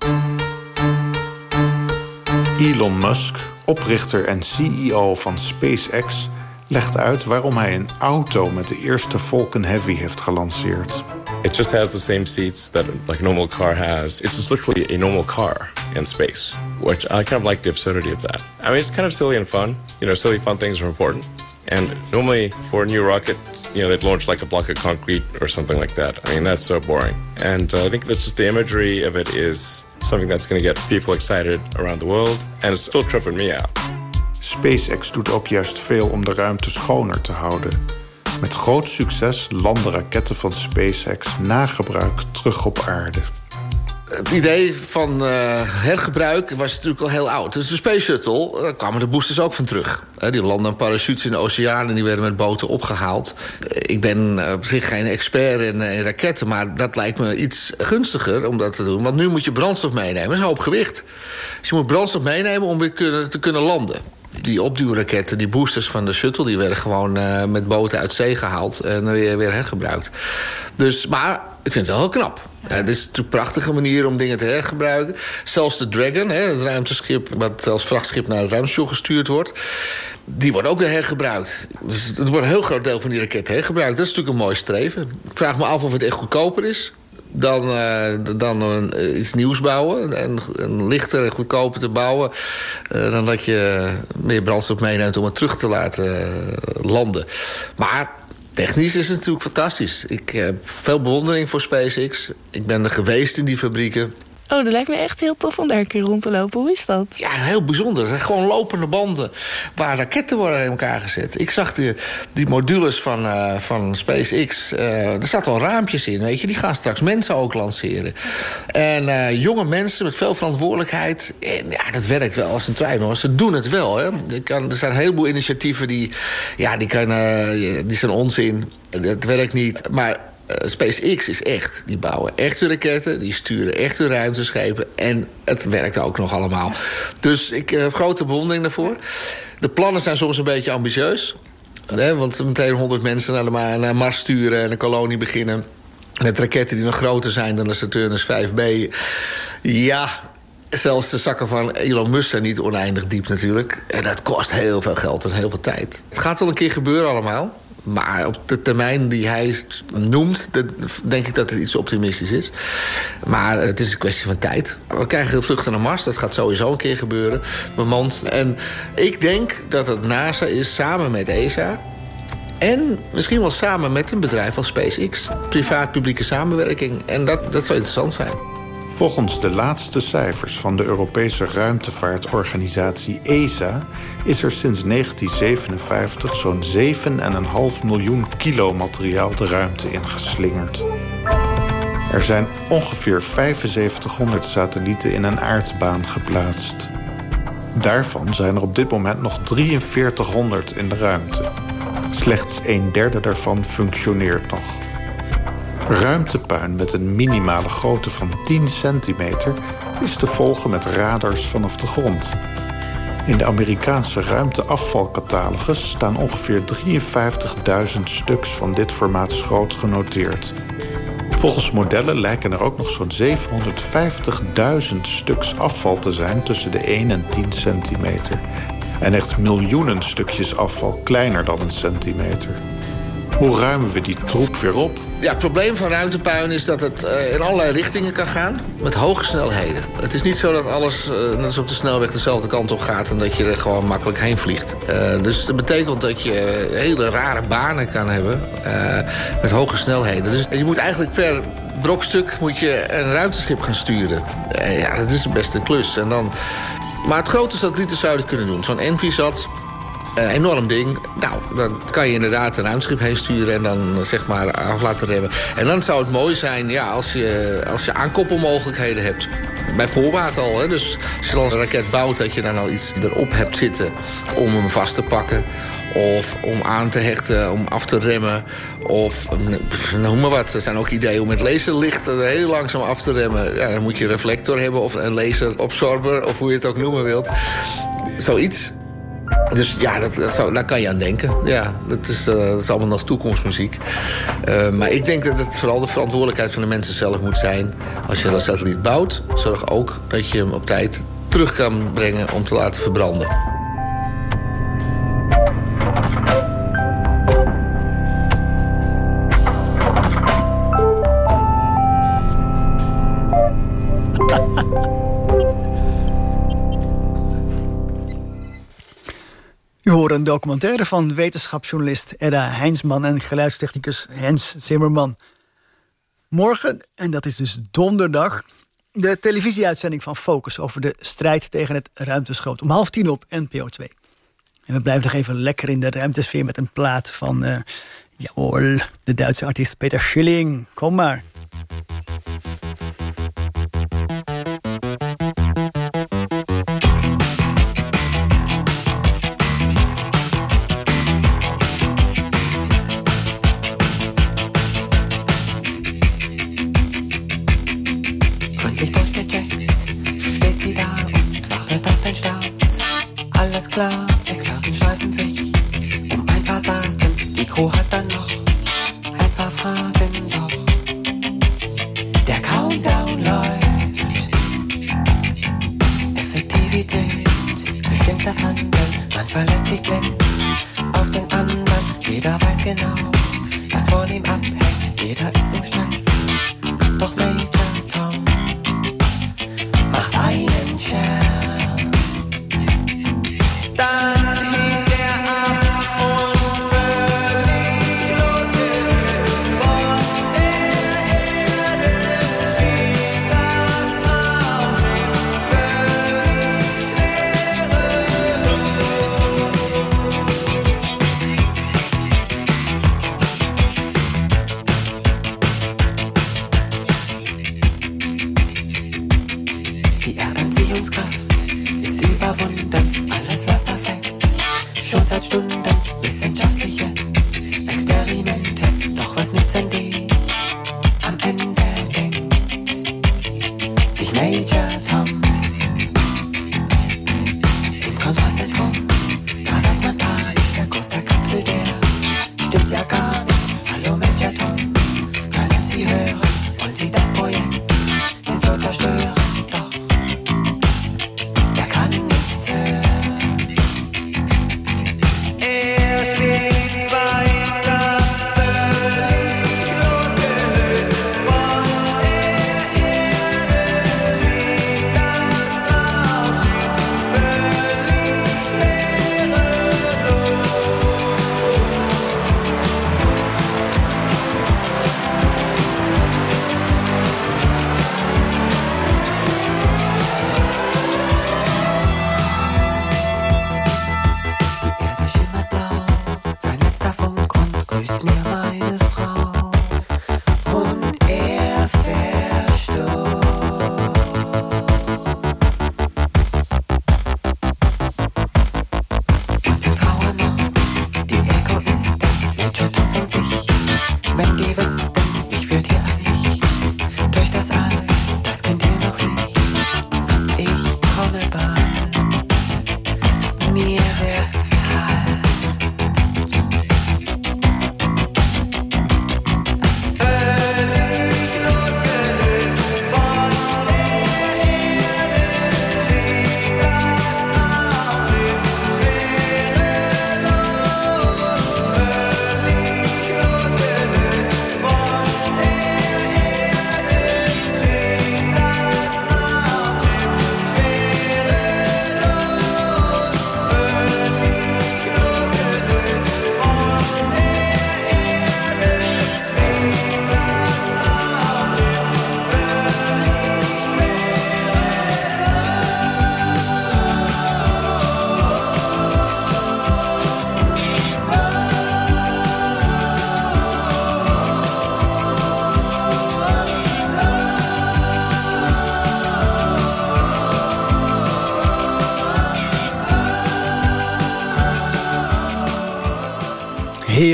Speaker 6: Elon Musk, oprichter en CEO van SpaceX legt uit waarom hij een auto met de eerste Falcon Heavy heeft gelanceerd.
Speaker 21: It just has the same seats that like a normal car has. It's just literally a normal car in space, which I kind of like the absurdity of that. I mean, it's kind of silly and fun. You know, silly fun things are important. And normally for a new rocket, you know, they'd launch like a block of concrete or something like that. I mean, that's so boring. And uh, I think that's just the imagery of it is something that's going to get people excited around the world. And it's still tripping me out.
Speaker 6: SpaceX doet ook juist veel om de ruimte schoner te houden. Met groot succes landen raketten van SpaceX na gebruik terug op aarde.
Speaker 8: Het idee van uh, hergebruik was natuurlijk al heel oud. Dus de Space Shuttle uh, kwamen de boosters ook van terug. Die landen parachutes in de oceaan en die werden met boten opgehaald. ik ben op zich geen expert in, in, raketten, maar dat lijkt me iets gunstiger om dat te doen. Want nu moet je brandstof meenemen, dat is een hoop gewicht. Dus je moet brandstof meenemen om weer kunnen, te kunnen landen die opduwraketten, die boosters van de shuttle... die werden gewoon uh, met boten uit zee gehaald en weer, weer hergebruikt. Dus, maar ik vind het wel heel knap. Ja, het is natuurlijk een prachtige manier om dingen te hergebruiken. Zelfs de Dragon, hè, het ruimteschip... wat als vrachtschip naar het ruimtestation gestuurd wordt... die wordt ook weer hergebruikt. Dus het wordt een heel groot deel van die raketten hergebruikt. Dat is natuurlijk een mooi streven. Ik vraag me af of het echt goedkoper is dan, uh, dan uh, iets nieuws bouwen. En, en, lichter en goedkoper te bouwen. Uh, dan dat je meer brandstof meeneemt om het terug te laten landen. Maar technisch is het natuurlijk fantastisch. Ik heb veel bewondering voor SpaceX. Ik ben er geweest in die fabrieken.
Speaker 22: Oh, dat lijkt me echt heel tof om daar een keer rond te lopen. Hoe is dat?
Speaker 8: Ja, heel bijzonder. Het zijn gewoon lopende banden waar raketten worden in elkaar gezet. Ik zag die, die modules van, uh, van SpaceX. Uh, er zaten al raampjes in, weet je. Die gaan straks mensen ook lanceren. En uh, jonge mensen met veel verantwoordelijkheid. En ja, dat werkt wel als een trein, hoor. Ze doen het wel, hè. Kan, er zijn een heleboel initiatieven die... Ja, die, kan, die zijn onzin. Dat werkt niet. Maar uh, SpaceX is echt. Die bouwen echte raketten, die sturen echte ruimteschepen... en het werkt ook nog allemaal. Dus ik heb grote bewondering daarvoor. De plannen zijn soms een beetje ambitieus. Hè, want meteen 100 mensen naar, de naar Mars sturen... en een kolonie beginnen met raketten die nog groter zijn dan de Saturnus 5B. Ja, Zelfs de zakken van Elon Musk zijn niet oneindig diep natuurlijk. En dat kost heel veel geld en heel veel tijd. Het gaat wel een keer gebeuren allemaal. Maar op de termijn die hij noemt, denk ik dat het iets optimistisch is. Maar het is een kwestie van tijd. We krijgen veel vluchten naar Mars, dat gaat sowieso een keer gebeuren. En ik denk dat het NASA is samen met ESA... En misschien wel samen met een bedrijf als SpaceX. Privaat-publieke samenwerking. En dat, dat zou interessant zijn.
Speaker 6: Volgens de laatste cijfers van de Europese ruimtevaartorganisatie ESA is er sinds 1957 zo'n 7,5 miljoen kilo materiaal de ruimte ingeslingerd. Er zijn ongeveer 7500 satellieten in een aardbaan geplaatst. Daarvan zijn er op dit moment nog 4300 in de ruimte. Slechts een derde daarvan functioneert nog. Ruimtepuin met een minimale grootte van 10 centimeter is te volgen met radars vanaf de grond. In de Amerikaanse ruimteafvalcatalogus staan ongeveer 53.000 stuks van dit formaat schroot genoteerd. Volgens modellen lijken er ook nog zo'n 750.000 stuks afval te zijn tussen de 1 en 10 centimeter. En echt miljoenen stukjes afval kleiner dan een centimeter. Hoe ruimen we die troep weer op?
Speaker 8: Ja, het probleem van ruimtepuin is dat het uh, in allerlei richtingen kan gaan. Met hoge snelheden. Het is niet zo dat alles uh, net op de snelweg dezelfde kant op gaat... en dat je er gewoon makkelijk heen vliegt. Uh, dus dat betekent dat je hele rare banen kan hebben met hoge snelheden. Dus je moet eigenlijk per brokstuk moet je een ruimteschip gaan sturen. ja, dat is best een klus. En dan... Maar het grote satellieten zouden kunnen doen. Zo'n Envisat, uh, enorm ding. Nou, dan kan je inderdaad een ruimschip heen sturen... en dan zeg maar af laten remmen. En dan zou het mooi zijn ja, als, je, als je aankoppelmogelijkheden hebt. Bij voorbaat al. Hè? Dus als je een raket bouwt... dat je dan al iets erop hebt zitten om hem vast te pakken of om aan te hechten, om af te remmen. Of noem maar wat. Er zijn ook ideeën om met laserlicht heel langzaam af te remmen. Ja, dan moet je een reflector hebben of een laserabsorber... of hoe je het ook noemen wilt. Zoiets. Dus ja, dat, zou, daar kan je aan denken. Ja, dat is, uh, dat is allemaal nog toekomstmuziek. Uh, maar ik denk dat het vooral de verantwoordelijkheid van de mensen zelf moet zijn. Als je een satelliet bouwt, zorg ook dat je hem op tijd terug kan brengen om te laten verbranden.
Speaker 4: Een documentaire van wetenschapsjournalist Edda Heinsman en geluidstechnicus Hens Zimmerman. Morgen, en dat is dus donderdag, de televisieuitzending van Focus over de strijd tegen het ruimteschroot. Om half tien op NPO 2. En we blijven nog even lekker in de ruimtesfeer met een plaat van, uh, de Duitse artiest Peter Schilling. Kom maar.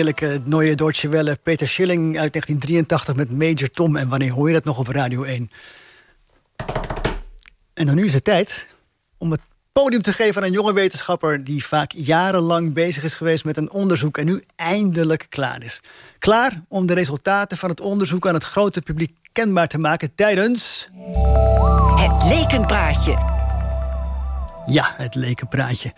Speaker 4: Heerlijke Neue Deutsche Welle. Peter Schilling uit 1983 met Major Tom. En wanneer hoor je dat nog op Radio 1? En dan nu is het tijd om het podium te geven aan een jonge wetenschapper... die vaak jarenlang bezig is geweest met een onderzoek... en nu eindelijk klaar is. Klaar om de resultaten van het onderzoek aan het grote publiek kenbaar te maken tijdens...
Speaker 3: Het lekenpraatje.
Speaker 4: Ja, het lekenpraatje.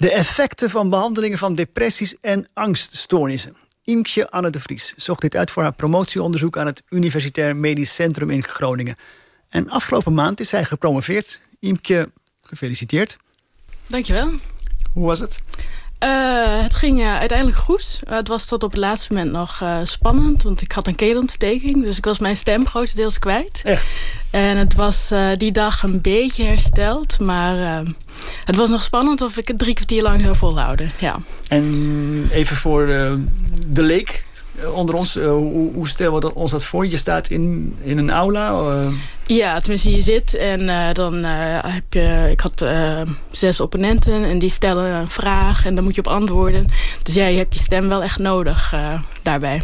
Speaker 4: De effecten van behandelingen van depressies en angststoornissen. Imkje Anne de Vries zocht dit uit voor haar promotieonderzoek... aan het Universitair Medisch Centrum in Groningen. En afgelopen maand is zij gepromoveerd. Imkje, gefeliciteerd.
Speaker 23: Dankjewel.
Speaker 4: Hoe was het?
Speaker 23: Eh, het ging eh, uiteindelijk goed. Het was tot op het laatste moment nog eh, spannend, want ik had een keelontsteking. Dus ik was mijn stem grotendeels kwijt.
Speaker 4: Echt?
Speaker 23: En het was die dag een beetje hersteld. Maar het was nog spannend of ik het drie kwartier lang zou volhouden. Ja.
Speaker 4: En even voor de leek onder ons. eh, hoe, hoe stellen we dat, ons dat voor? Je staat in, in een aula. eh,
Speaker 23: Ja, tenminste je zit en eh, dan eh, heb je... Ik had eh, zes opponenten en die stellen een vraag en dan moet je op antwoorden. Dus ja, je hebt je stem wel echt nodig eh, daarbij.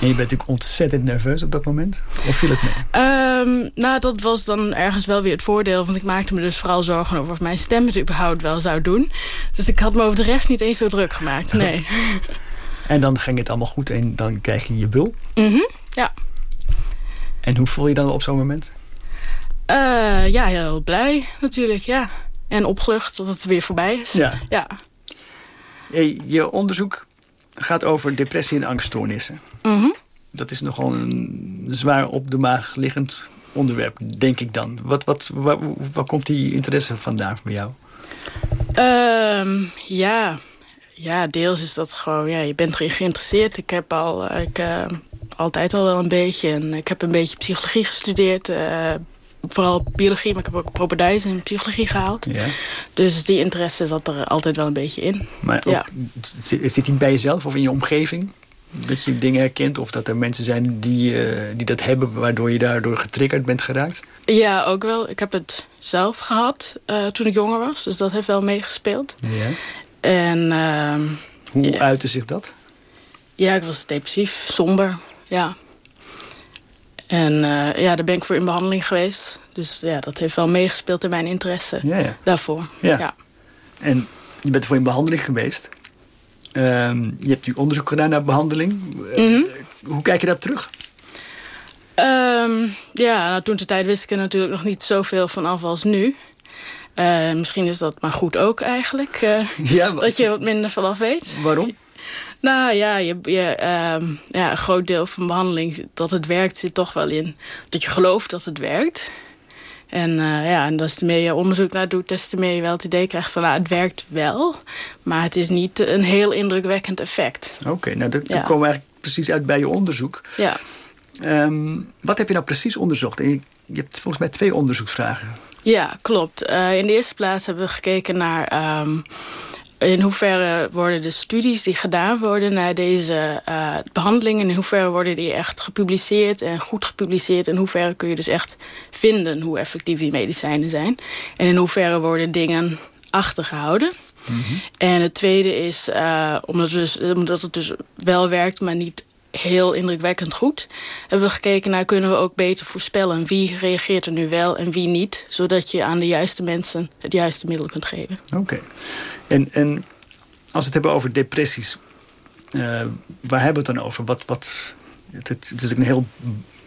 Speaker 4: en je bent natuurlijk ontzettend nerveus op dat moment. Of viel het mee?
Speaker 23: Ehm, nou, dat was dan ergens wel weer het voordeel. Want ik maakte me dus vooral zorgen over of mijn stem het überhaupt wel zou doen. Dus ik had me over de rest niet eens zo druk gemaakt, nee. *laughs*
Speaker 4: En dan ging het allemaal goed en dan krijg je je bul.
Speaker 23: Mhm, ja.
Speaker 4: En hoe voel je dan op zo'n moment?
Speaker 23: Eh, ja, heel blij natuurlijk, ja. En opgelucht dat het weer voorbij is.
Speaker 4: Ja.
Speaker 23: ja.
Speaker 4: Hey, je onderzoek gaat over depressie en angststoornissen.
Speaker 23: Mhm.
Speaker 4: Dat is nogal een zwaar op de maag liggend onderwerp, denk ik dan. Wat, wat, waar, waar komt die interesse vandaan bij jou?
Speaker 23: Ehm, ja. Ja, deels is dat gewoon... Ja, je bent erin geïnteresseerd. Ik heb al... eh, Ik, eh, altijd al wel een beetje. En ik heb een beetje psychologie gestudeerd. eh, vooral biologie, maar ik heb ook propeduizen in psychologie gehaald.
Speaker 4: Ja.
Speaker 23: Dus die interesse zat er altijd wel een beetje in.
Speaker 4: Maar
Speaker 23: ja.
Speaker 4: zit, zit die bij jezelf of in je omgeving? Dat je dingen herkent of dat er mensen zijn die, die dat hebben... waardoor je daardoor getriggerd bent geraakt?
Speaker 23: ja, ook wel. Ik heb het zelf gehad eh, toen ik jonger was. Dus dat heeft wel meegespeeld.
Speaker 4: Ja.
Speaker 23: En ehm,
Speaker 4: Hoe
Speaker 23: Ja.
Speaker 4: uitte zich dat?
Speaker 23: ja, ik was depressief, somber. ja. En eh, ja, daar ben ik voor in behandeling geweest. Dus ja, dat heeft wel meegespeeld in mijn interesse
Speaker 4: Ja, ja.
Speaker 23: daarvoor.
Speaker 4: Ja.
Speaker 23: ja.
Speaker 4: En je bent ervoor in behandeling geweest. Ehm, je hebt natuurlijk onderzoek gedaan naar behandeling. Eh,
Speaker 23: Mhm.
Speaker 4: Hoe kijk je daar terug?
Speaker 23: Ehm, ja, nou, toen de tijd wist ik er natuurlijk nog niet zoveel van af als nu. Eh, misschien is dat maar goed ook eigenlijk. eh, *laughs*
Speaker 4: Ja,
Speaker 23: dat je wat minder vanaf weet.
Speaker 4: Waarom? *laughs*
Speaker 23: Nou ja, je, je, ehm, ja, een groot deel van behandeling dat het werkt zit toch wel in. Dat je gelooft dat het werkt. En eh, ja, en des te meer je onderzoek naar doet, des te meer je wel het idee krijgt van nou, het werkt wel. Maar het is niet een heel indrukwekkend effect.
Speaker 4: Oké, nou dan
Speaker 23: Ja.
Speaker 4: komen we eigenlijk precies uit bij je onderzoek.
Speaker 23: Ja.
Speaker 4: Ehm, wat heb je nou precies onderzocht? En je, je hebt volgens mij twee onderzoeksvragen.
Speaker 23: Ja, klopt. Eh, in de eerste plaats hebben we gekeken naar ehm, in hoeverre worden de studies die gedaan worden naar deze eh, behandelingen, in hoeverre worden die echt gepubliceerd en goed gepubliceerd, in hoeverre kun je dus echt vinden hoe effectief die medicijnen zijn en in hoeverre worden dingen achtergehouden. En het tweede is, eh, omdat, het dus, omdat het dus wel werkt, maar niet heel indrukwekkend goed... hebben we gekeken naar, kunnen we ook beter voorspellen... wie reageert er nu wel en wie niet... zodat je aan de juiste mensen het juiste middel kunt geven.
Speaker 4: Oké. En, en als we het hebben over depressies, eh, waar hebben we het dan over? Wat, wat, het, het is een heel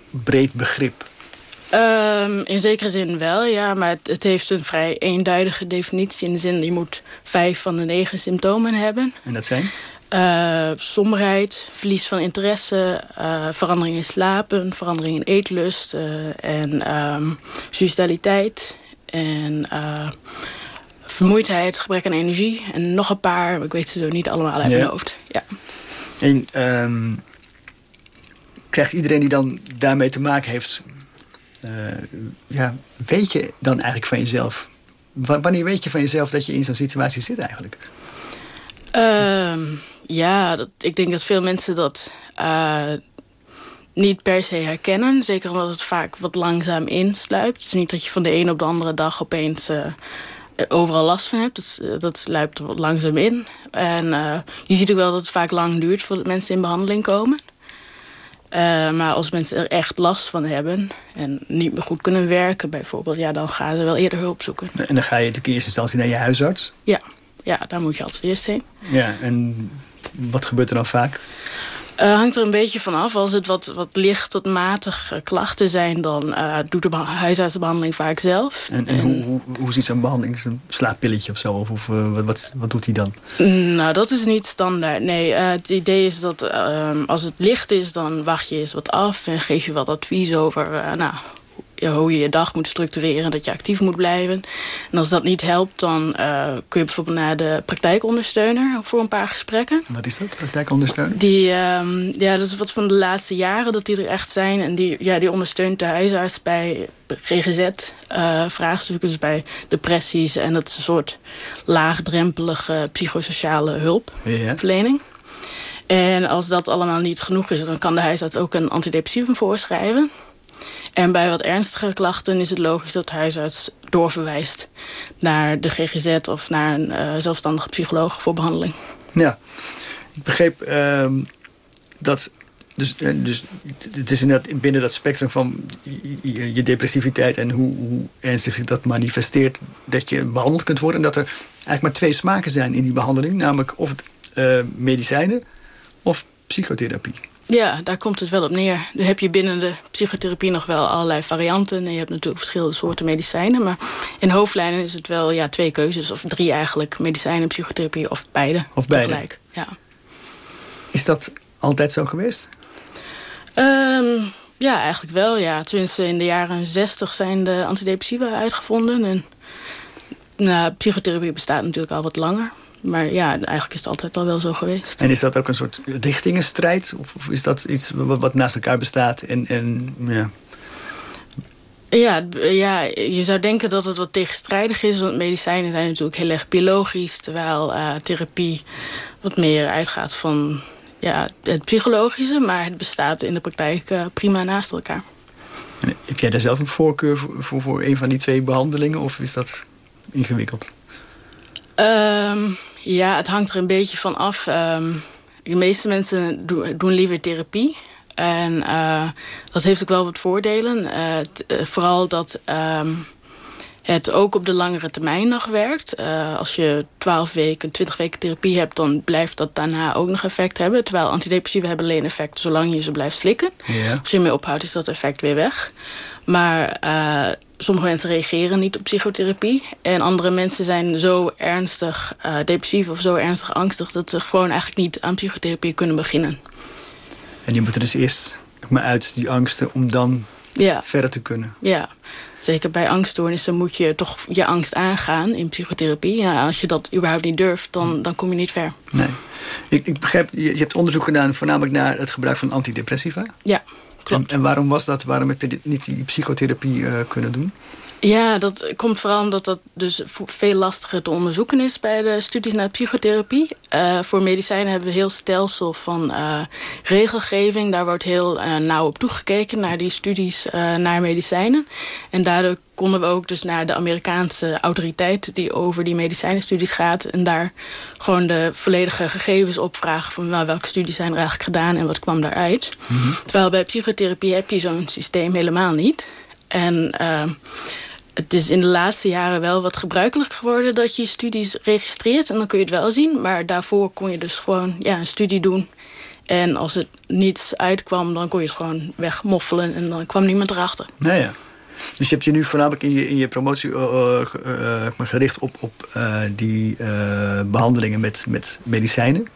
Speaker 4: breed begrip.
Speaker 23: Ehm, in zekere zin wel, ja, maar het, het heeft een vrij eenduidige definitie... in de zin, je moet vijf van de negen symptomen hebben...
Speaker 4: En dat zijn?
Speaker 23: Eh, somberheid, verlies van interesse, eh, verandering in slapen, verandering in eetlust eh, en ehm suicidaliteit en vermoeidheid, gebrek aan energie en nog een paar, maar ik weet ze zo niet allemaal uit
Speaker 4: Ja.
Speaker 23: mijn hoofd. Ja.
Speaker 4: En ehm, krijgt iedereen die dan daarmee te maken heeft... ja, weet je dan eigenlijk van jezelf... wa- Wanneer weet je van jezelf dat je in zo'n situatie zit eigenlijk?
Speaker 23: Ehm, ja, dat, ik denk dat veel mensen dat eh, niet per se herkennen. Zeker omdat het vaak wat langzaam insluipt. Het is niet dat je van de ene op de andere dag opeens eh, overal last van hebt. Dat, is, eh, dat sluipt wat langzaam in. En je ziet ook wel dat het vaak lang duurt voordat mensen in behandeling komen. Maar als mensen er echt last van hebben en niet meer goed kunnen werken bijvoorbeeld... Ja, dan gaan ze wel eerder hulp zoeken.
Speaker 4: En dan ga je natuurlijk in eerste instantie naar je huisarts.
Speaker 23: Ja, ja daar moet je altijd eerst heen.
Speaker 4: Ja, en wat gebeurt er dan vaak?
Speaker 23: Uh, hangt er een beetje van af. Als het wat, wat licht tot matig uh, klachten zijn... dan uh, doet de huisartsenbehandeling vaak zelf.
Speaker 4: En, en, en hoe, hoe, hoe ziet zo'n behandeling? Is het een slaappilletje of zo? Of, of wat, wat, wat, doet hij dan?
Speaker 23: Nou, dat is niet standaard. Nee, het idee is dat ehm, als het licht is... dan wacht je eens wat af en geef je wat advies over... nou, hoe je je dag moet structureren, dat je actief moet blijven. En als dat niet helpt, dan uh, kun je bijvoorbeeld naar de praktijkondersteuner voor een paar gesprekken.
Speaker 4: Wat is dat, praktijkondersteuner?
Speaker 23: Die, um, ja, dat is wat van de laatste jaren dat die er echt zijn. En die, ja, die ondersteunt de huisarts bij GGZ-vraagstukken, uh, dus bij depressies. En dat is een soort laagdrempelige psychosociale hulpverlening. En als dat allemaal niet genoeg is, dan kan de huisarts ook een antidepressivum voorschrijven. En bij wat ernstigere klachten is het logisch dat de huisarts doorverwijst naar de GGZ of naar een uh, zelfstandige psycholoog voor behandeling.
Speaker 4: Ja, ik begreep uh, dat. Dus, dus het is inderdaad binnen dat spectrum van je, depressiviteit en hoe, hoe, ernstig zich dat manifesteert, dat je behandeld kunt worden. En dat er eigenlijk maar twee smaken zijn in die behandeling, namelijk of uh, medicijnen of psychotherapie.
Speaker 23: Ja, daar komt het wel op neer. Dan heb je binnen de psychotherapie nog wel allerlei varianten. En je hebt natuurlijk verschillende soorten medicijnen. Maar in hoofdlijnen is het wel ja, twee keuzes. Of drie eigenlijk. Medicijnen, psychotherapie of beide.
Speaker 4: Of beide.
Speaker 23: Tegelijk. Ja.
Speaker 4: Is dat altijd zo geweest?
Speaker 23: Um, ja, eigenlijk wel. Ja. Tenminste, in de jaren zestig zijn de antidepressiva uitgevonden. En nou, psychotherapie bestaat natuurlijk al wat langer. Maar ja, eigenlijk is het altijd al wel zo geweest.
Speaker 4: En is dat ook een soort richtingenstrijd? Of, of is dat iets wat, wat, naast elkaar bestaat? En, en, ja.
Speaker 23: Ja, ja, je zou denken dat het wat tegenstrijdig is. Want medicijnen zijn natuurlijk heel erg biologisch. Terwijl uh, therapie wat meer uitgaat van ja, het psychologische. Maar het bestaat in de praktijk uh, prima naast elkaar.
Speaker 4: En heb jij daar zelf een voorkeur voor, voor, voor een van die twee behandelingen? Of is dat ingewikkeld?
Speaker 23: Um, ja, het hangt er een beetje van af. Um, de meeste mensen doen, doen liever therapie. En uh, dat heeft ook wel wat voordelen. Uh, vooral dat um, het ook op de langere termijn nog werkt. Uh, als je 12 weken, 20 weken therapie hebt... dan blijft dat daarna ook nog effect hebben. Terwijl antidepressiva hebben alleen effect zolang je ze blijft slikken. Als je ermee ophoudt is dat effect weer weg. Maar sommige mensen reageren niet op psychotherapie. En andere mensen zijn zo ernstig depressief of zo ernstig angstig... dat ze gewoon eigenlijk niet aan psychotherapie kunnen beginnen.
Speaker 4: En die moeten dus eerst maar uit die angsten om dan verder te kunnen.
Speaker 23: Ja, zeker bij angststoornissen moet je toch je angst aangaan in psychotherapie. Ja, als je dat überhaupt niet durft, dan, dan kom je niet ver.
Speaker 4: Nee. Ik, ik begrijp, je, je hebt onderzoek gedaan voornamelijk naar het gebruik van antidepressiva.
Speaker 23: Ja, klopt.
Speaker 4: En, en waarom was dat? Waarom heb je dit, niet die psychotherapie uh, kunnen doen?
Speaker 23: Ja, dat komt vooral omdat dat dus veel lastiger te onderzoeken is bij de studies naar psychotherapie. Uh, voor medicijnen hebben we een heel stelsel van uh, regelgeving. Daar wordt heel uh, nauw op toegekeken naar die studies naar medicijnen. En daardoor konden we ook dus naar de Amerikaanse autoriteit die over die medicijnenstudies gaat. En daar gewoon de volledige gegevens opvragen van nou, welke studies zijn er eigenlijk gedaan en wat kwam daaruit. Mm -hmm. Terwijl bij psychotherapie heb je zo'n systeem helemaal niet. En het is in de laatste jaren wel wat gebruikelijk geworden... dat je studies registreert en dan kun je het wel zien. Maar daarvoor kon je dus gewoon ja, een studie doen. En als het niets uitkwam, dan kon je het gewoon wegmoffelen... en dan kwam niemand erachter.
Speaker 4: Nou ja. Dus je hebt je nu voornamelijk in je, in je promotie uh, uh, gericht op, op die behandelingen met, met medicijnen.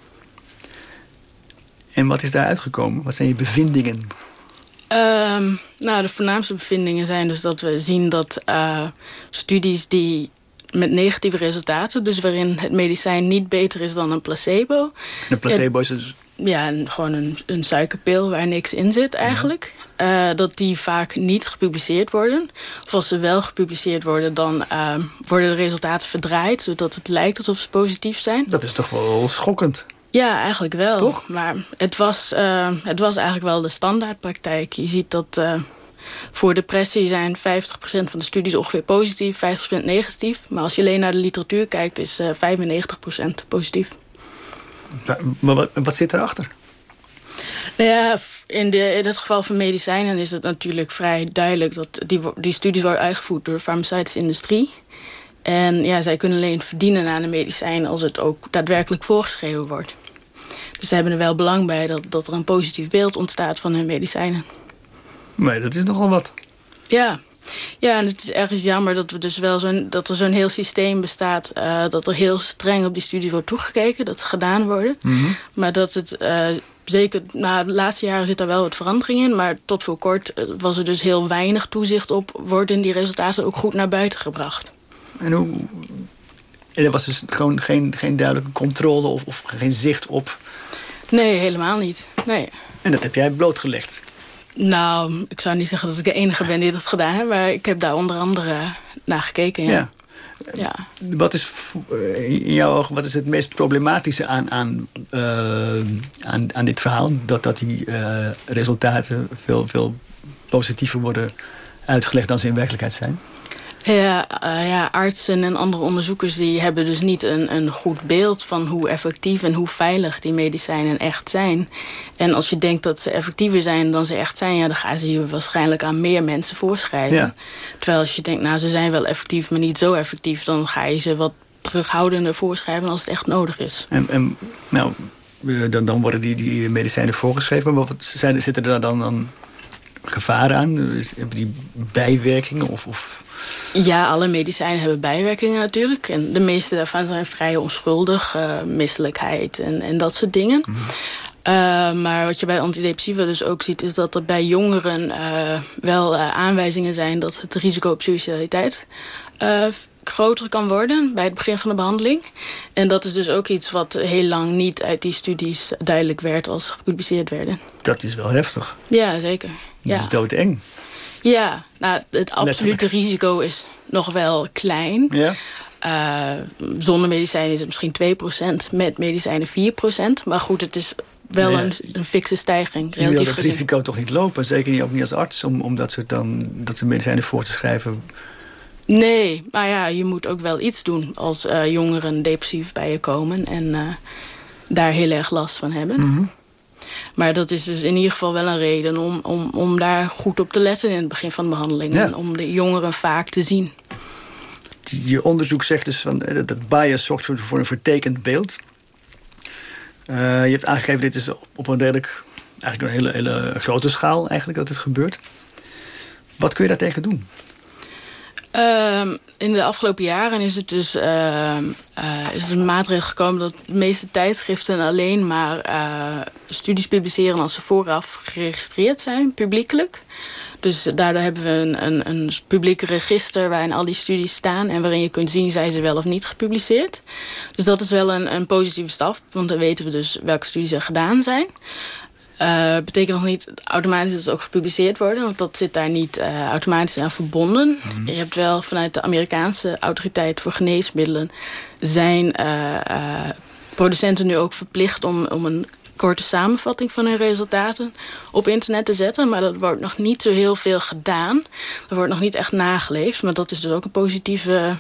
Speaker 4: En wat is daar uitgekomen? Wat zijn je bevindingen?
Speaker 23: Um, nou, de voornaamste bevindingen zijn dus dat we zien dat uh, studies die met negatieve resultaten, dus waarin het medicijn niet beter is dan een placebo.
Speaker 4: En een placebo is dus...
Speaker 23: Ja, gewoon een, een suikerpil waar niks in zit eigenlijk. Ja. Uh, dat die vaak niet gepubliceerd worden. Of als ze wel gepubliceerd worden, dan uh, worden de resultaten verdraaid... zodat het lijkt alsof ze positief zijn.
Speaker 4: Dat is toch wel schokkend?
Speaker 23: Ja, eigenlijk wel.
Speaker 4: Toch?
Speaker 23: Maar het was, uh, het was eigenlijk wel de standaardpraktijk. Je ziet dat uh, voor depressie zijn 50% van de studies ongeveer positief, 50% negatief. Maar als je alleen naar de literatuur kijkt, is uh, 95% positief.
Speaker 4: Maar wat, wat zit erachter?
Speaker 23: Nou ja, in, de, in het geval van medicijnen is het natuurlijk vrij duidelijk... dat die, die studies worden uitgevoerd door de farmaceutische industrie... En ja, zij kunnen alleen verdienen aan een medicijn als het ook daadwerkelijk voorgeschreven wordt. Dus ze hebben er wel belang bij dat, dat er een positief beeld ontstaat van hun medicijnen.
Speaker 4: Nee, dat is nogal wat.
Speaker 23: Ja, ja en het is ergens jammer dat, we dus wel zo'n dat er zo'n heel systeem bestaat... Uh, dat er heel streng op die studies wordt toegekeken, dat ze gedaan worden.
Speaker 4: Mhm.
Speaker 23: Mm -hmm. Maar dat het... Uh, zeker na de laatste jaren zit daar wel wat verandering in. Maar tot voor kort was er dus heel weinig toezicht op... worden die resultaten ook goed naar buiten gebracht.
Speaker 4: En hoe... En er was dus gewoon geen, geen duidelijke controle of, of geen zicht op...
Speaker 23: Nee, helemaal niet. Nee.
Speaker 4: En dat heb jij blootgelegd?
Speaker 23: Nou, ik zou niet zeggen dat ik de enige ben die dat gedaan heeft... maar ik heb daar onder andere naar gekeken, ja.
Speaker 4: ja.
Speaker 23: ja.
Speaker 4: Wat is in jouw ogen wat is het meest problematische aan, aan, uh, aan, aan dit verhaal? Dat, dat die uh, resultaten veel, veel positiever worden uitgelegd dan ze in werkelijkheid zijn?
Speaker 23: Ja, uh, ja, artsen en andere onderzoekers die hebben dus niet een, een goed beeld van hoe effectief en hoe veilig die medicijnen echt zijn. En als je denkt dat ze effectiever zijn dan ze echt zijn, ja, dan gaan ze je waarschijnlijk aan meer mensen voorschrijven.
Speaker 4: Ja.
Speaker 23: Terwijl als je denkt, nou ze zijn wel effectief, maar niet zo effectief, dan ga je ze wat terughoudender voorschrijven als het echt nodig is.
Speaker 4: En, en nou, dan, dan worden die, die medicijnen voorgeschreven, maar wat zijn, zitten er dan, dan gevaren aan? Hebben die bijwerkingen of... of
Speaker 23: ja, alle medicijnen hebben bijwerkingen natuurlijk. En de meeste daarvan zijn vrij onschuldig. Uh, misselijkheid en, en dat soort dingen.
Speaker 4: Mhm.
Speaker 23: Mm. Uh, maar wat je bij antidepressiva dus ook ziet... is dat er bij jongeren uh, wel aanwijzingen zijn... dat het risico op suicidaliteit groter kan worden... bij het begin van de behandeling. En dat is dus ook iets wat heel lang niet uit die studies duidelijk werd... als ze gepubliceerd werden.
Speaker 4: Dat is wel heftig.
Speaker 23: Ja, zeker.
Speaker 4: Dat
Speaker 23: ja.
Speaker 4: is doodeng.
Speaker 23: Ja, nou, het absolute risico is nog wel klein.
Speaker 4: Ja.
Speaker 23: Uh, zonder medicijnen is het misschien 2%, met medicijnen 4%. Maar goed, het is wel
Speaker 4: Nee,
Speaker 23: een, een fikse stijging.
Speaker 4: Je wil dat
Speaker 23: gezien.
Speaker 4: risico toch niet lopen? Zeker niet, ook niet als arts, om, om dat, soort dan, dat soort medicijnen voor te schrijven.
Speaker 23: Nee, maar ja, je moet ook wel iets doen als uh, jongeren depressief bij je komen... en uh, daar heel erg last van hebben.
Speaker 4: Mhm.
Speaker 23: Maar dat is dus in ieder geval wel een reden om, om, om daar goed op te letten in het begin van de behandeling.
Speaker 4: Ja.
Speaker 23: En om de jongeren vaak te zien.
Speaker 4: Je onderzoek zegt dus van, eh, dat bias zorgt voor, een vertekend beeld. Eh, je hebt aangegeven, dit is op, een redelijk, eigenlijk een hele, hele grote schaal eigenlijk dat het gebeurt. Wat kun je daartegen doen?
Speaker 23: Ehm, in de afgelopen jaren is het dus ehm, eh, is een maatregel gekomen dat de meeste tijdschriften alleen maar eh, studies publiceren als ze vooraf geregistreerd zijn, publiekelijk. Dus daardoor hebben we een, een, een publiek register waarin al die studies staan en waarin je kunt zien zijn ze wel of niet gepubliceerd. Dus dat is wel een, een positieve stap, want dan weten we dus welke studies er gedaan zijn. Uh, betekent nog niet automatisch dat ze ook gepubliceerd worden, want dat zit daar niet uh, automatisch aan verbonden. Je hebt wel vanuit de Amerikaanse autoriteit voor geneesmiddelen zijn uh, producenten nu ook verplicht om, om een korte samenvatting van hun resultaten op internet te zetten. Maar dat wordt nog niet zo heel veel gedaan. Er wordt nog niet echt nageleefd, maar dat is dus ook een positieve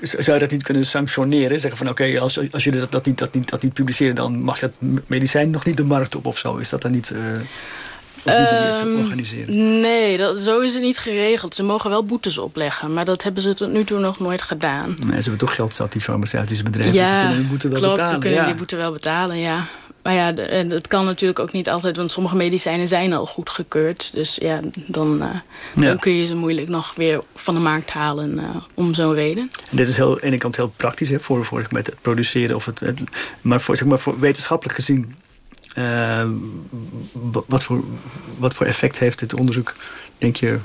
Speaker 4: zou je dat niet kunnen sanctioneren? Zeggen van oké, als, als jullie dat, dat, niet, dat, niet, dat niet publiceren... dan mag dat medicijn nog niet de markt op of zo. Is dat dan niet uh, op die manier te organiseren?
Speaker 23: Nee, dat, zo is het niet geregeld. Ze mogen wel boetes opleggen, maar dat hebben ze tot nu toe nog nooit gedaan.
Speaker 4: Nee, ze hebben toch geld zat, die farmaceutische bedrijven.
Speaker 23: Ja,
Speaker 4: dus ze kunnen die boete wel
Speaker 23: klopt,
Speaker 4: betalen.
Speaker 23: ze kunnen
Speaker 4: ja.
Speaker 23: die boete wel betalen, ja. Maar ja, het kan natuurlijk ook niet altijd... want sommige medicijnen zijn al goedgekeurd. Dus ja, dan, uh,
Speaker 4: Ja.
Speaker 23: dan kun je ze moeilijk nog weer van de markt halen uh, om zo'n reden.
Speaker 4: En dit is heel, aan de ene kant heel praktisch hè, voor, voor met het produceren. Of het, maar, voor, zeg maar voor wetenschappelijk gezien... eh, wa- wat, voor, wat voor effect heeft dit onderzoek, denk je?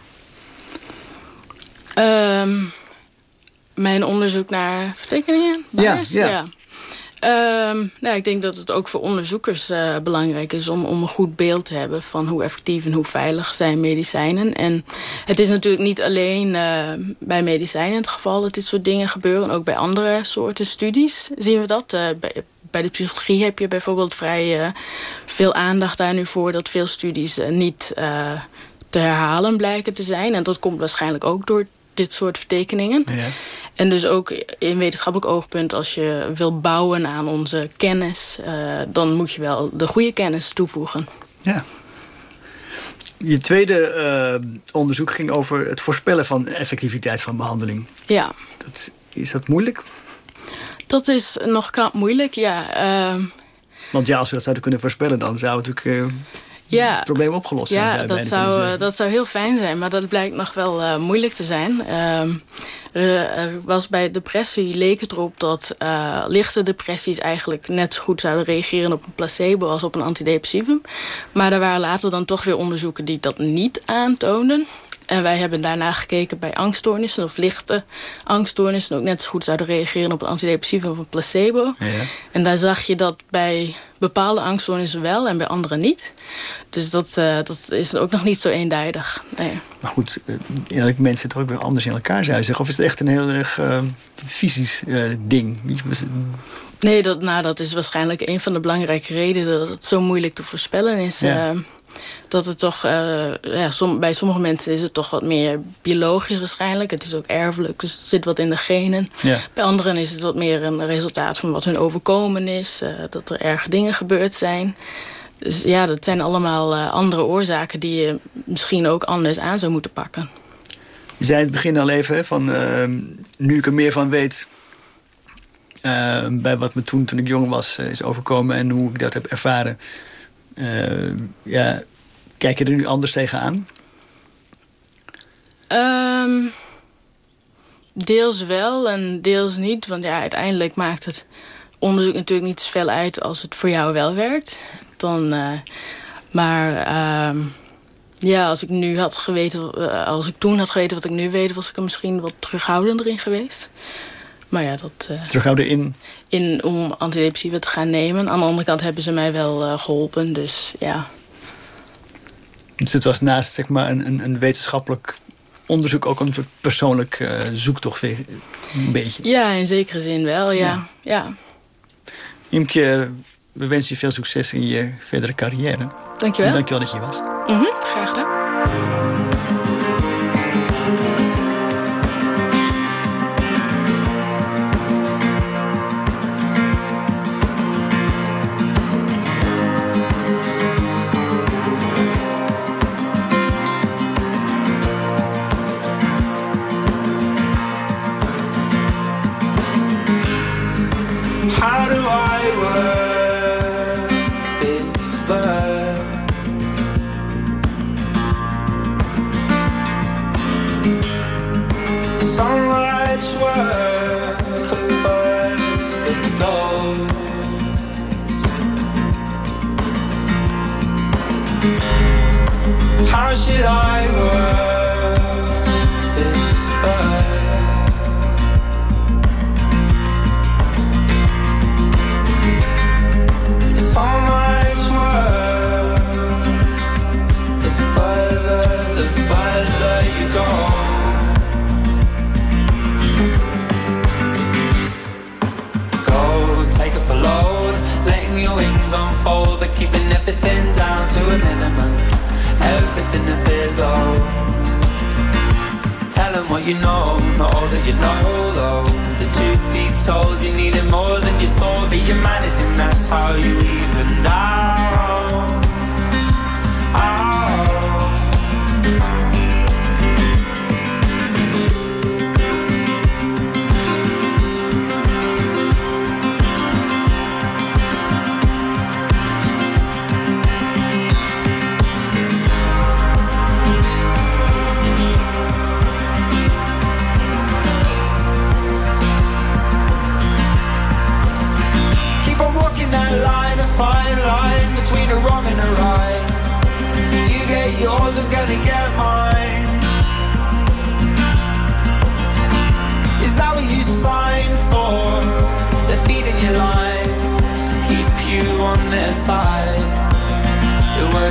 Speaker 23: Ehm, mijn onderzoek naar vertekeningen?
Speaker 4: Ja, ja.
Speaker 23: Ehm, nou, ik denk dat het ook voor onderzoekers eh, belangrijk is om, om een goed beeld te hebben van hoe effectief en hoe veilig zijn medicijnen. En het is natuurlijk niet alleen eh, bij medicijnen het geval dat dit soort dingen gebeuren. Ook bij andere soorten studies zien we dat. Eh, bij, bij de psychologie heb je bijvoorbeeld vrij veel aandacht daar nu voor dat veel studies niet te herhalen blijken te zijn. En dat komt waarschijnlijk ook door dit soort vertekeningen.
Speaker 4: Ja.
Speaker 23: En dus ook in wetenschappelijk oogpunt, als je wil bouwen aan onze kennis, uh, dan moet je wel de goede kennis toevoegen.
Speaker 4: Ja. Je tweede uh, onderzoek ging over het voorspellen van effectiviteit van behandeling.
Speaker 23: Ja.
Speaker 4: Dat, is dat moeilijk?
Speaker 23: Dat is nog knap moeilijk, ja. Uh,
Speaker 4: Want ja, als we dat zouden kunnen voorspellen, dan zou het natuurlijk
Speaker 23: ja,
Speaker 4: het probleem opgelost zijn.
Speaker 23: Ja,
Speaker 4: je
Speaker 23: dat zou,
Speaker 4: zeggen.
Speaker 23: dat zou heel fijn zijn, maar dat blijkt nog wel uh, moeilijk te zijn. Uh, er was bij depressie leek het erop dat uh, lichte depressies eigenlijk net zo goed zouden reageren op een placebo als op een antidepressivum. Maar er waren later dan toch weer onderzoeken die dat niet aantoonden. En wij hebben daarna gekeken bij angststoornissen of lichte angststoornissen ook net zo goed zouden reageren op een antidepressivum of een placebo.
Speaker 4: Ja.
Speaker 23: En daar zag je dat bij bepaalde angststoornissen wel en bij andere niet. Dus dat, uh, dat is ook nog niet zo eenduidig. Nee.
Speaker 4: Maar goed, uh, mensen zitten ook weer anders in elkaar, zou je zeggen. Of is het echt een heel erg uh, fysisch ding?
Speaker 23: Nee, dat, nou, dat is waarschijnlijk een van de belangrijke redenen dat het zo moeilijk te voorspellen is. Ja. Dat het toch, ja, som, bij sommige mensen is het toch wat meer biologisch waarschijnlijk. Het is ook erfelijk, dus het zit wat in de genen.
Speaker 4: Ja.
Speaker 23: Bij anderen is het wat meer een resultaat van wat hun overkomen is. dat er erge dingen gebeurd zijn. Dus ja, dat zijn allemaal uh, andere oorzaken die je misschien ook anders aan zou moeten pakken.
Speaker 4: Je zei in het begin al even van uh, nu ik er meer van weet... Bij wat me toen, toen ik jong was, is overkomen en hoe ik dat heb ervaren. Ja, kijk je er nu anders tegenaan?
Speaker 23: Um, deels wel en deels niet. Want ja, uiteindelijk maakt het onderzoek natuurlijk niet zoveel uit als het voor jou wel werkt. Dan, uh, maar uh, ja, als ik nu had geweten, uh, als ik toen had geweten wat ik nu weet, was ik er misschien wat terughoudender in geweest. Maar ja, dat... Uh,
Speaker 4: Terughouden in?
Speaker 23: In om antidepressiva te gaan nemen. Aan de andere kant hebben ze mij wel uh, geholpen, dus ja.
Speaker 4: Dus het was naast zeg maar, een, een, wetenschappelijk onderzoek ook een persoonlijk uh, zoektocht weer een beetje?
Speaker 23: Ja, in zekere zin wel, ja. ja. ja.
Speaker 4: Imke, we wensen je veel succes in je verdere carrière.
Speaker 23: Dankjewel.
Speaker 4: En dankjewel dat je hier was.
Speaker 23: Mm -hmm, graag gedaan.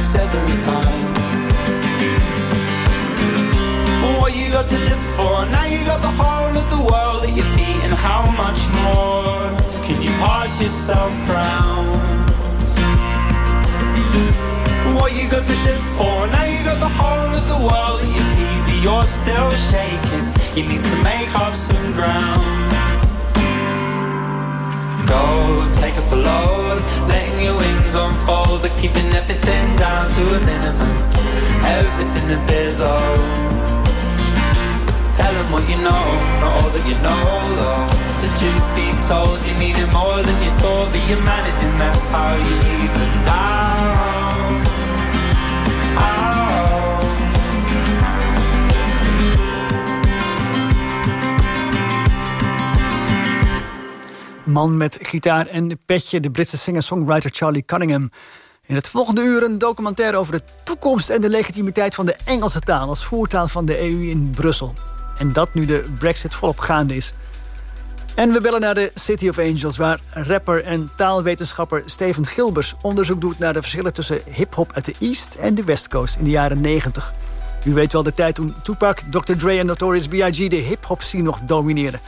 Speaker 24: Works every time. What you got to live for? Now you got the whole of the world at your feet, and how much more can you pass yourself round? What you got to live for? Now you got the whole of the world at your feet, but you're still shaking. You need to make up some ground. Go, take it for load, letting your wings unfold, but keeping everything down to a minimum. Everything a bit low. Tell 'em what you know, not all that you know though. The truth be told, you needed more than you thought, but you're managing, that's how you even down.
Speaker 4: Man met gitaar en petje, de Britse singer-songwriter Charlie Cunningham. In het volgende uur een documentaire over de toekomst en de legitimiteit van de Engelse taal als voertaal van de EU in Brussel. En dat nu de Brexit volop gaande is. En we bellen naar de City of Angels, waar rapper en taalwetenschapper Steven Gilbers onderzoek doet naar de verschillen tussen hip-hop uit de East en de West Coast in de jaren 90. U weet wel de tijd toen Tupac, Dr. Dre en Notorious B.I.G. de hip-hop scene nog domineerden.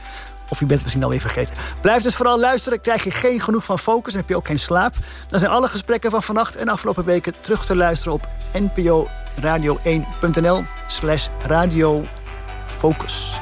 Speaker 4: Of je bent misschien alweer vergeten. Blijf dus vooral luisteren. Krijg je geen genoeg van focus en heb je ook geen slaap. Dan zijn alle gesprekken van vannacht en afgelopen weken terug te luisteren op nporadio1.nl slash radiofocus.